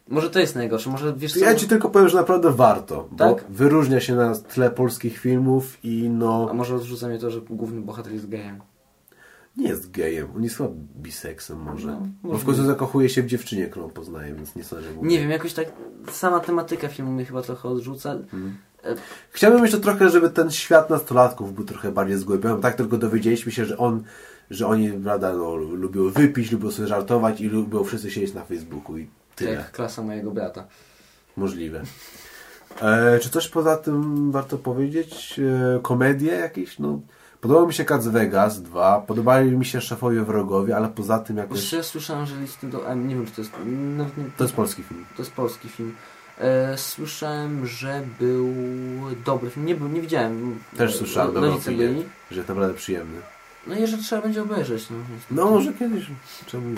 Może to jest najgorsze, może wiesz co? Ja ci tylko powiem, że naprawdę warto, bo Tak? wyróżnia się na tle polskich filmów i no... A może odrzuca mnie to, że główny bohater jest gejem. Nie jest gejem, on jest chyba biseksem może. No, bo w może końcu zakochuje się w dziewczynie, którą poznaje, więc nie sądzę, Nie wiem, jakoś tak sama tematyka filmu mnie chyba trochę odrzuca. Mhm. Chciałbym jeszcze trochę, żeby ten świat nastolatków był trochę bardziej zgłębiony. Tak tylko dowiedzieliśmy się, że on, że oni, prawda, no, lubią wypić, lubią sobie żartować i lubią wszyscy siedzieć na Facebooku i tyle. Jak klasa mojego brata. Możliwe. E, czy coś poza tym warto powiedzieć? E, komedie jakieś? No, podobał mi się Cats Vegas 2, podobali mi się Szefowie Wrogowie, ale poza tym jakoś... ja słyszałem, że listy do M, nie wiem czy to jest, nawet nie, To jest polski film. to jest polski film. E, słyszałem, że był dobry film. Nie, był, nie widziałem. Też E, słyszałem ro- dobrą opinię, byli. że jest naprawdę przyjemny. No i że trzeba będzie obejrzeć. No, No może kiedyś, czemu nie.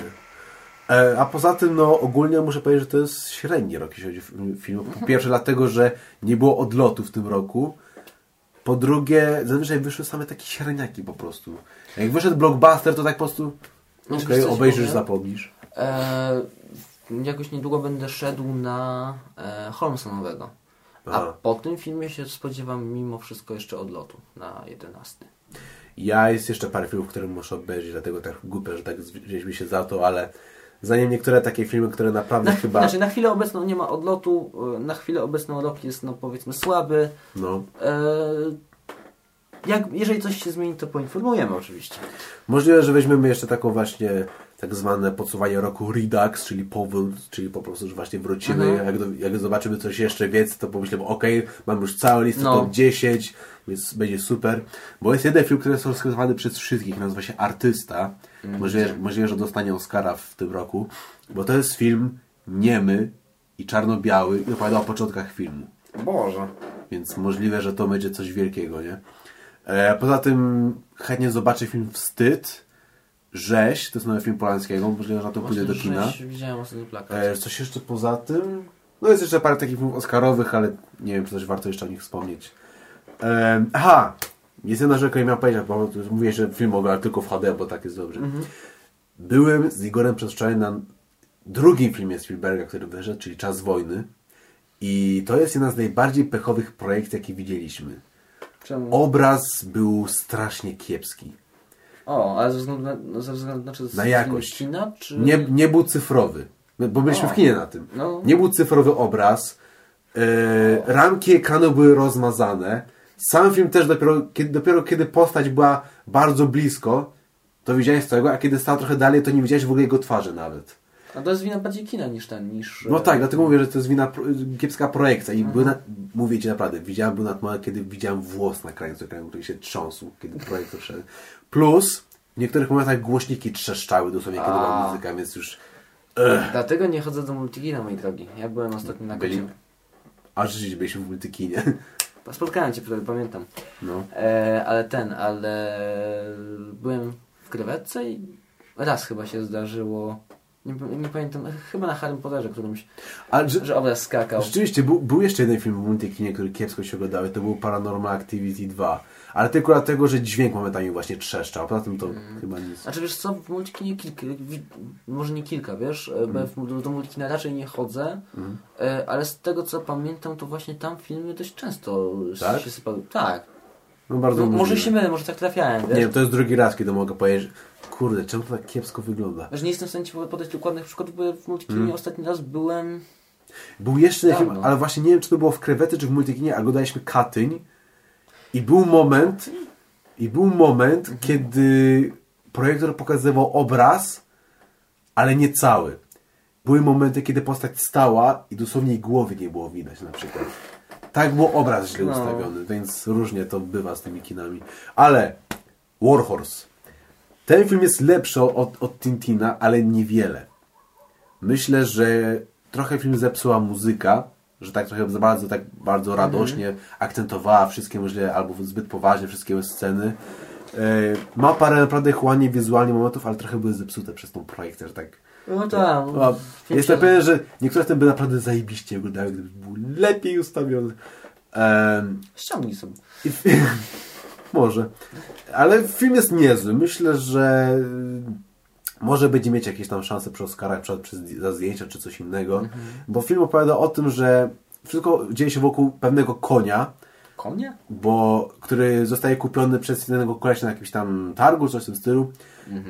E, a poza tym, no ogólnie muszę powiedzieć, że to jest średni rok, jeśli chodzi o film-. Po pierwsze dlatego, że nie było odlotu w tym roku. Po drugie, zazwyczaj wyszły same takie średniaki po prostu. Jak wyszedł blockbuster, to tak po prostu No, okej, ci obejrzysz, powiem? zapomnisz. E, jakoś niedługo będę szedł na e, Holmesa nowego. A po tym filmie się spodziewam mimo wszystko jeszcze odlotu na 11. Ja jest jeszcze parę filmów, które muszę obejrzeć, dlatego tak głupio, że tak wzięliśmy się za to, ale zanim niektóre takie filmy, które naprawdę Na, chyba... Znaczy na chwilę obecną nie ma odlotu, e, na chwilę obecną rok jest no powiedzmy słaby. No, E, jak, jeżeli coś się zmieni, to poinformujemy oczywiście. Możliwe, że weźmiemy jeszcze taką właśnie tak zwane podsuwanie roku Redux, czyli powrót, czyli po prostu, że właśnie wrócimy, Mhm. jak, do, jak zobaczymy coś jeszcze więcej, to pomyślimy, ok, mam już całą listę No. top 10, więc będzie super. Bo jest jeden film, który jest rozkrywany przez wszystkich, nazywa się Artysta. Możliwe, możliwe, że dostanie Oscara w tym roku, bo to jest film niemy i czarno-biały i opowiada o początkach filmu. Boże. Więc możliwe, że to będzie coś wielkiego, nie? E, poza tym chętnie zobaczę film Wstyd, Rzeź, to jest nowy film Polańskiego, możliwe, że na to pójdę do kina. Widziałem ostatni plakat. E, coś jeszcze poza tym? No jest jeszcze parę takich filmów Oscarowych, ale nie wiem, czy coś warto jeszcze o nich wspomnieć. E, aha! Jest jedna rzecz, której miałem powiedzieć, bo mówię, że film mogę tylko w HD, bo tak jest dobrze. Byłem z Igorem przez wczoraj na drugim filmie Spielberga, który wyszedł, czyli Czas Wojny. I to jest jedna z najbardziej pechowych projektów, jakie widzieliśmy. Czemu? Obraz był strasznie kiepski. O, ale ze względu na, no, ze względu na, czy z Na jakość. kina, czy... Nie, nie był cyfrowy. Bo byliśmy O. w kinie na tym. No. Nie był cyfrowy obraz. E, ramki ekranu były rozmazane. Sam film też dopiero kiedy, dopiero kiedy postać była bardzo blisko, to widziałeś całego, a kiedy stał trochę dalej, to nie widziałeś w ogóle jego twarzy nawet. A to jest wina bardziej kina niż ten, niż... No e, tak, dlatego mówię, że to jest wina kiepska projekcja. I były na, mówię Ci naprawdę, widziałem był nad kiedy widziałem włos na krańcu ekranu, który się trząsł, kiedy projekt wszedł. Plus W niektórych momentach głośniki trzeszczały dosłownie, kiedy była muzyka, więc już... Dlatego nie chodzę do multikina, moi drogi. Ja byłem ostatnio na Byli-. A rzeczywiście byliśmy w multikinie. Spotkałem cię wtedy, pamiętam. No. E, ale ten, ale byłem w krewetce i raz chyba się zdarzyło. Nie, nie pamiętam, chyba na Harry Potterze którymś, Ale że, że obraz skakał. rzeczywiście był, był jeszcze jeden film w multikinie, który kiepsko się oglądały, to był Paranormal Activity 2. Ale tylko dlatego, że dźwięk momentami właśnie trzeszczał, a poza tym to chyba nic. Znaczy wiesz co, w multikinie kilka, może nie kilka, wiesz, e, bo do, multikina raczej nie chodzę, e, ale z tego co pamiętam, to właśnie tam filmy dość często Tak? się sypały. Tak. No bardzo No, może się mylę, może tak trafiałem, wiesz. Nie to jest drugi raz, kiedy mogę powiedzieć, kurde, czemu to tak kiepsko wygląda? Wiesz, nie jestem w stanie ci podać dokładnych przykładów, bo w multikinie Mhm. ostatni raz byłem... Był jeszcze film, ale właśnie nie wiem, czy to było w krewety, czy w multikinie, a oglądaliśmy Katyń i był moment, i był moment, Mhm. kiedy projektor pokazywał obraz, ale nie cały. Były momenty, kiedy postać stała i dosłownie jej głowy nie było widać na przykład. Tak był obraz źle No. ustawiony, więc różnie to bywa z tymi kinami. Ale Warhorse. Ten film jest lepszy od, od Tintina, ale niewiele. Myślę, że trochę film zepsuła muzyka, że tak trochę za bardzo, tak bardzo radośnie akcentowała wszystkie możliwe, albo zbyt poważnie wszystkie sceny. E, Ma parę naprawdę chłanie wizualnie momentów, ale trochę były zepsute przez tą projektę, że tak... No tak. Film Jestem się- pewien, że niektóre sceny by naprawdę zajebiście wyglądały, gdyby był lepiej ustawiony. Em, Ściągnij sobie. Może. Ale film jest niezły. Myślę, że y, może będzie mieć jakieś tam szanse przy Oscarach przed, przy, za zdjęcia czy coś innego. Bo film opowiada o tym, że wszystko dzieje się wokół pewnego konia, Bo, który zostaje kupiony przez jednego kolesia na jakimś tam targu, coś w tym stylu.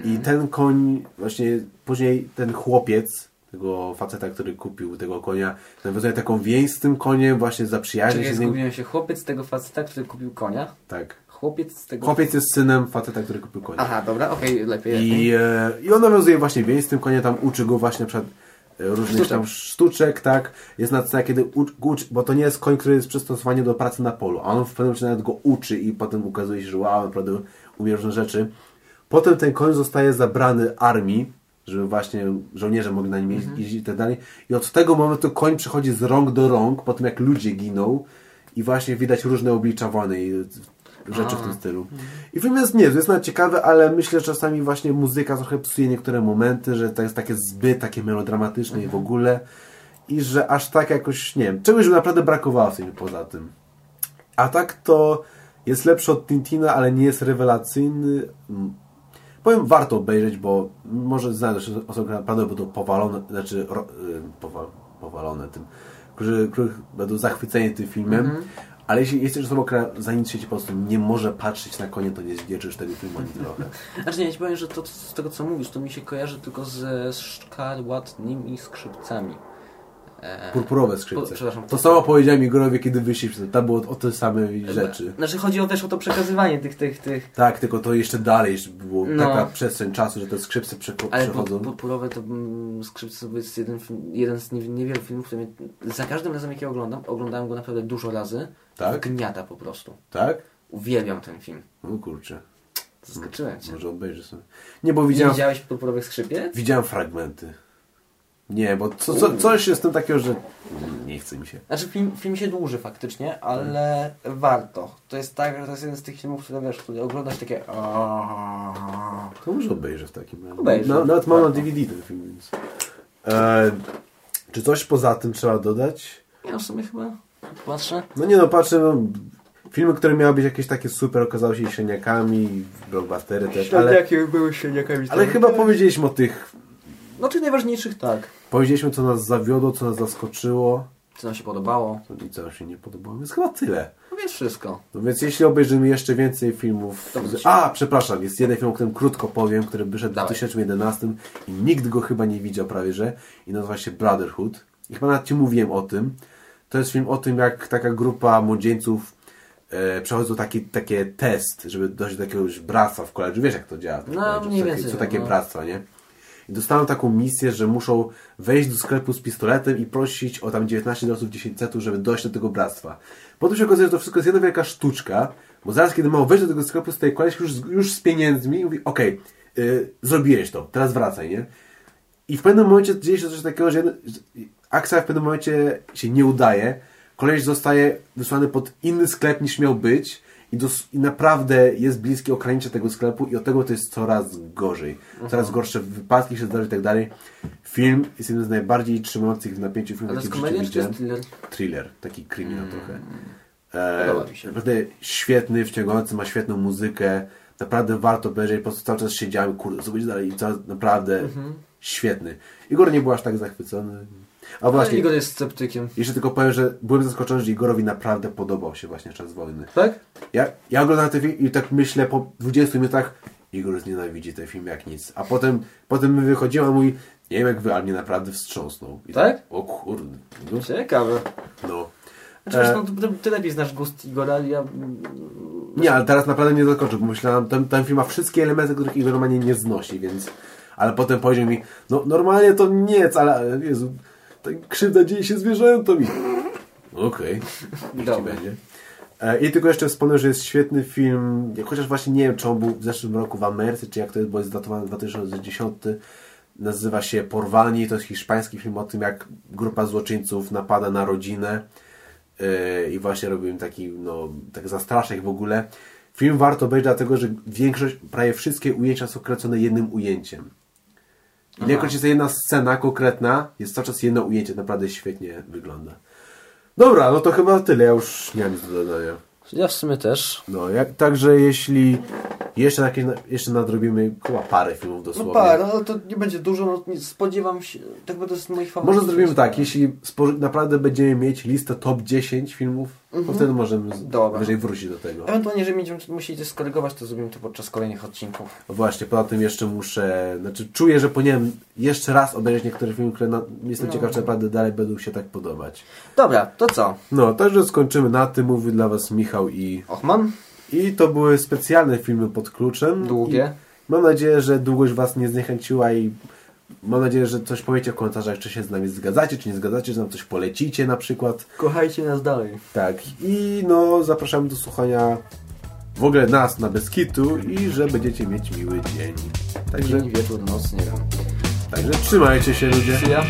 I ten koń, właśnie później ten chłopiec, tego faceta, który kupił tego konia, nawiązuje taką więź z tym koniem, właśnie zaprzyjaźni Czyli się z nim. zgubiłem się. Chłopiec tego faceta, który kupił konia. Tak. Chłopiec z tego... Chłopiec jest synem faceta, który kupił konia. Aha, dobra, okej, lepiej. I, e, I on nawiązuje właśnie więź z tym koniem, tam uczy go właśnie na przykład e, różnych Sztuczek. tam sztuczek, tak. Jest na scenie, kiedy uczy, uczy, bo to nie jest koń, który jest przystosowany do pracy na polu, a on w pewnym momencie nawet go uczy i potem ukazuje się, że wow, naprawdę umie różne rzeczy. Potem ten koń zostaje zabrany armii, żeby właśnie żołnierze mogli na nim jeździć Mhm. jeździć i tak dalej. I od tego momentu koń przechodzi z rąk do rąk, po tym jak ludzie giną i właśnie widać różne oblicza wojny rzeczy w tym stylu. I film jest niezły, jest nawet ciekawy, ale myślę, że czasami właśnie muzyka trochę psuje niektóre momenty, że to jest takie zbyt takie melodramatyczne i w ogóle i że aż tak jakoś, nie wiem, czegoś by naprawdę brakowało w filmie poza tym. A tak to jest lepszy od Tintina, ale nie jest rewelacyjny. Powiem, warto obejrzeć, bo może znajdziesz osoby, które naprawdę będą powalone, znaczy ro, y, powal, powalone tym, którzy, których będą zachwyceni tym filmem, ale jeśli jesteś osobą, która za nic w świecie po prostu nie może patrzeć na konie, to nie zdzierżysz tego filmu trochę. Znaczy nie, ja ci powiem, że to z tego co mówisz, to mi się kojarzy tylko ze szkarłatnymi skrzypcami. E, Purpurowe Po- skrzypce. przepraszam. To samo powiedziałem Igorowi, kiedy wyszliśmy. Tam było o te same rzeczy. Znaczy chodzi o też o to przekazywanie tych, tych, tych. Tak, tylko to jeszcze dalej jeszcze było No. taka przestrzeń czasu, że te skrzypce przeko- Ale przechodzą. pu- purpurowe to mm, skrzypce to jest jeden, film, jeden z nie- niewielu filmów, który za każdym razem jak ja oglądam, oglądałem go naprawdę dużo razy, Tak? gniata po prostu. Tak? Uwielbiam ten film. No kurczę. Zaskoczyłem cię. Może obejrzę sobie. Nie, bo Nie widziałem, widziałeś purpurowych skrzypiec? widziałem fragmenty. Nie, bo co, co, coś jest w tym takiego, że nie chce mi się. Znaczy film, film się dłuży faktycznie, ale warto. To jest tak, że to jest jeden z tych filmów, które wiesz, które oglądasz takie To może obejrzę w takim razie. Obejrzyj. No, nawet mam na. DVD ten film, więc... E, czy coś poza tym trzeba dodać? Ja w sumie chyba patrzę. No nie no, patrzę, no, filmy, które miały być jakieś takie super, okazały się średniakami, blockbustery też, ale, jakie były średniakami. ale chyba powiedzieliśmy o tych, No tych najważniejszych tak. powiedzieliśmy co nas zawiodło, co nas zaskoczyło, Co nam się podobało. i co nam się nie podobało, więc chyba tyle. No więc wszystko. No więc jeśli obejrzymy jeszcze więcej filmów... Wróci. A, przepraszam, jest jeden film, o którym krótko powiem, który wyszedł w Dawaj. 2011 i nikt go chyba nie widział prawie, że i nazywa się Brotherhood. I chyba nawet Ci mówiłem o tym. To jest film o tym, jak taka grupa młodzieńców e, przechodzą taki takie test, żeby dojść do jakiegoś bractwa w koledżu. Wiesz, jak to działa No, mniej co, takie, więcej, co takie no. bractwa, nie? I dostaną taką misję, że muszą wejść do sklepu z pistoletem i prosić o tam 19 dolarów 10 centów, żeby dojść do tego bractwa. Potem się okazuje, że to wszystko jest jedna wielka sztuczka, bo zaraz kiedy mają wejść do tego sklepu, stoi koleś już, już z pieniędzmi i mówi, okej, y, zrobiłeś to, teraz wracaj, nie? I w pewnym momencie dzieje się coś takiego, że akcja w pewnym momencie się nie udaje. Koleś zostaje wysłany pod inny sklep niż miał być i, dos- i naprawdę jest bliski ogranicze tego sklepu i od tego to jest coraz gorzej. Coraz gorsze wypadki się zdarzają i tak dalej. Film jest jednym z najbardziej trzymających w napięciu filmów, jakie w życiu widziałem. jest thriller? Thriller, taki kryminał trochę. Mm. Podoba mi się. Naprawdę świetny, wciągający, ma świetną muzykę. Naprawdę warto obejrzeć, po prostu cały czas siedziałem, kurde, co będzie dalej i cały, naprawdę Mhm. świetny. Igor nie był aż tak zachwycony. A Właśnie. Igor jest sceptykiem. jeszcze tylko powiem, że byłem zaskoczony, że Igorowi naprawdę podobał się właśnie Czas Wojny. Tak? Ja, ja oglądam ten film i tak myślę po 20 minutach, Igor znienawidzi ten film jak nic. A potem, potem my wychodziłem, a mój, nie wiem jak wy, ale mnie naprawdę wstrząsnął. I Tak? O kurde. No. Ciekawe. no. Znaczy, E. no, ty, ty lepiej znasz gust Igora, ja... Nie, ale teraz naprawdę nie zakończę, bo myślałem, ten, ten film ma wszystkie elementy, których Igor normalnie nie znosi, więc... Ale potem powiedział mi, no normalnie to nic, ale Jezu, krzywda dzieje się zwierzętom. Okej, Dobra. będzie. E, I tylko jeszcze wspomnę, że jest świetny film, chociaż właśnie nie wiem, czy on był w zeszłym roku w Ameryce, czy jak to jest, bo jest datowany 2010. Nazywa się Porwani, to jest hiszpański film o tym, jak grupa złoczyńców napada na rodzinę Yy, i właśnie robiłem taki, no, tak zastraszek w ogóle. Film warto obejrzeć, dlatego że większość, prawie wszystkie ujęcia są kręcone jednym ujęciem. Ilekroć jest jedna scena konkretna, jest cały czas jedno ujęcie, naprawdę świetnie wygląda. Dobra, no to chyba tyle, ja już nie mam nic do dodania. Ja w sumie też. No, jak, także jeśli jeszcze, jakieś, jeszcze nadrobimy chyba parę filmów No dosłownie. parę, no to nie będzie dużo, no nie, spodziewam się, tak bo to jest moich faworytów. Może zrobimy tak, jeśli naprawdę będziemy mieć listę top 10 filmów, to wtedy możemy Mhm. Dobra. wyżej wrócić do tego. Ewentualnie, jeżeli będziemy musieli skorygować, to zrobimy to podczas kolejnych odcinków. No Właśnie, poza tym jeszcze muszę, znaczy czuję, że powinienem jeszcze raz obejrzeć niektóre filmy, które na, jestem No. ciekaw, czy naprawdę dalej będą się tak podobać. Dobra, to co? No, także skończymy na tym. Mówił dla Was Michał i, Ochman? I to były specjalne filmy pod kluczem. Długie. I mam nadzieję, że długość Was nie zniechęciła i mam nadzieję, że coś powiecie w komentarzach, czy się z nami zgadzacie, czy nie zgadzacie, że nam coś polecicie na przykład. Kochajcie nas dalej. Tak, i no zapraszamy do słuchania w ogóle nas na Beskitu i że będziecie mieć miły dzień. Także, Dzień, wieczór, noc, nie wiem. także trzymajcie się ludzie. See ya.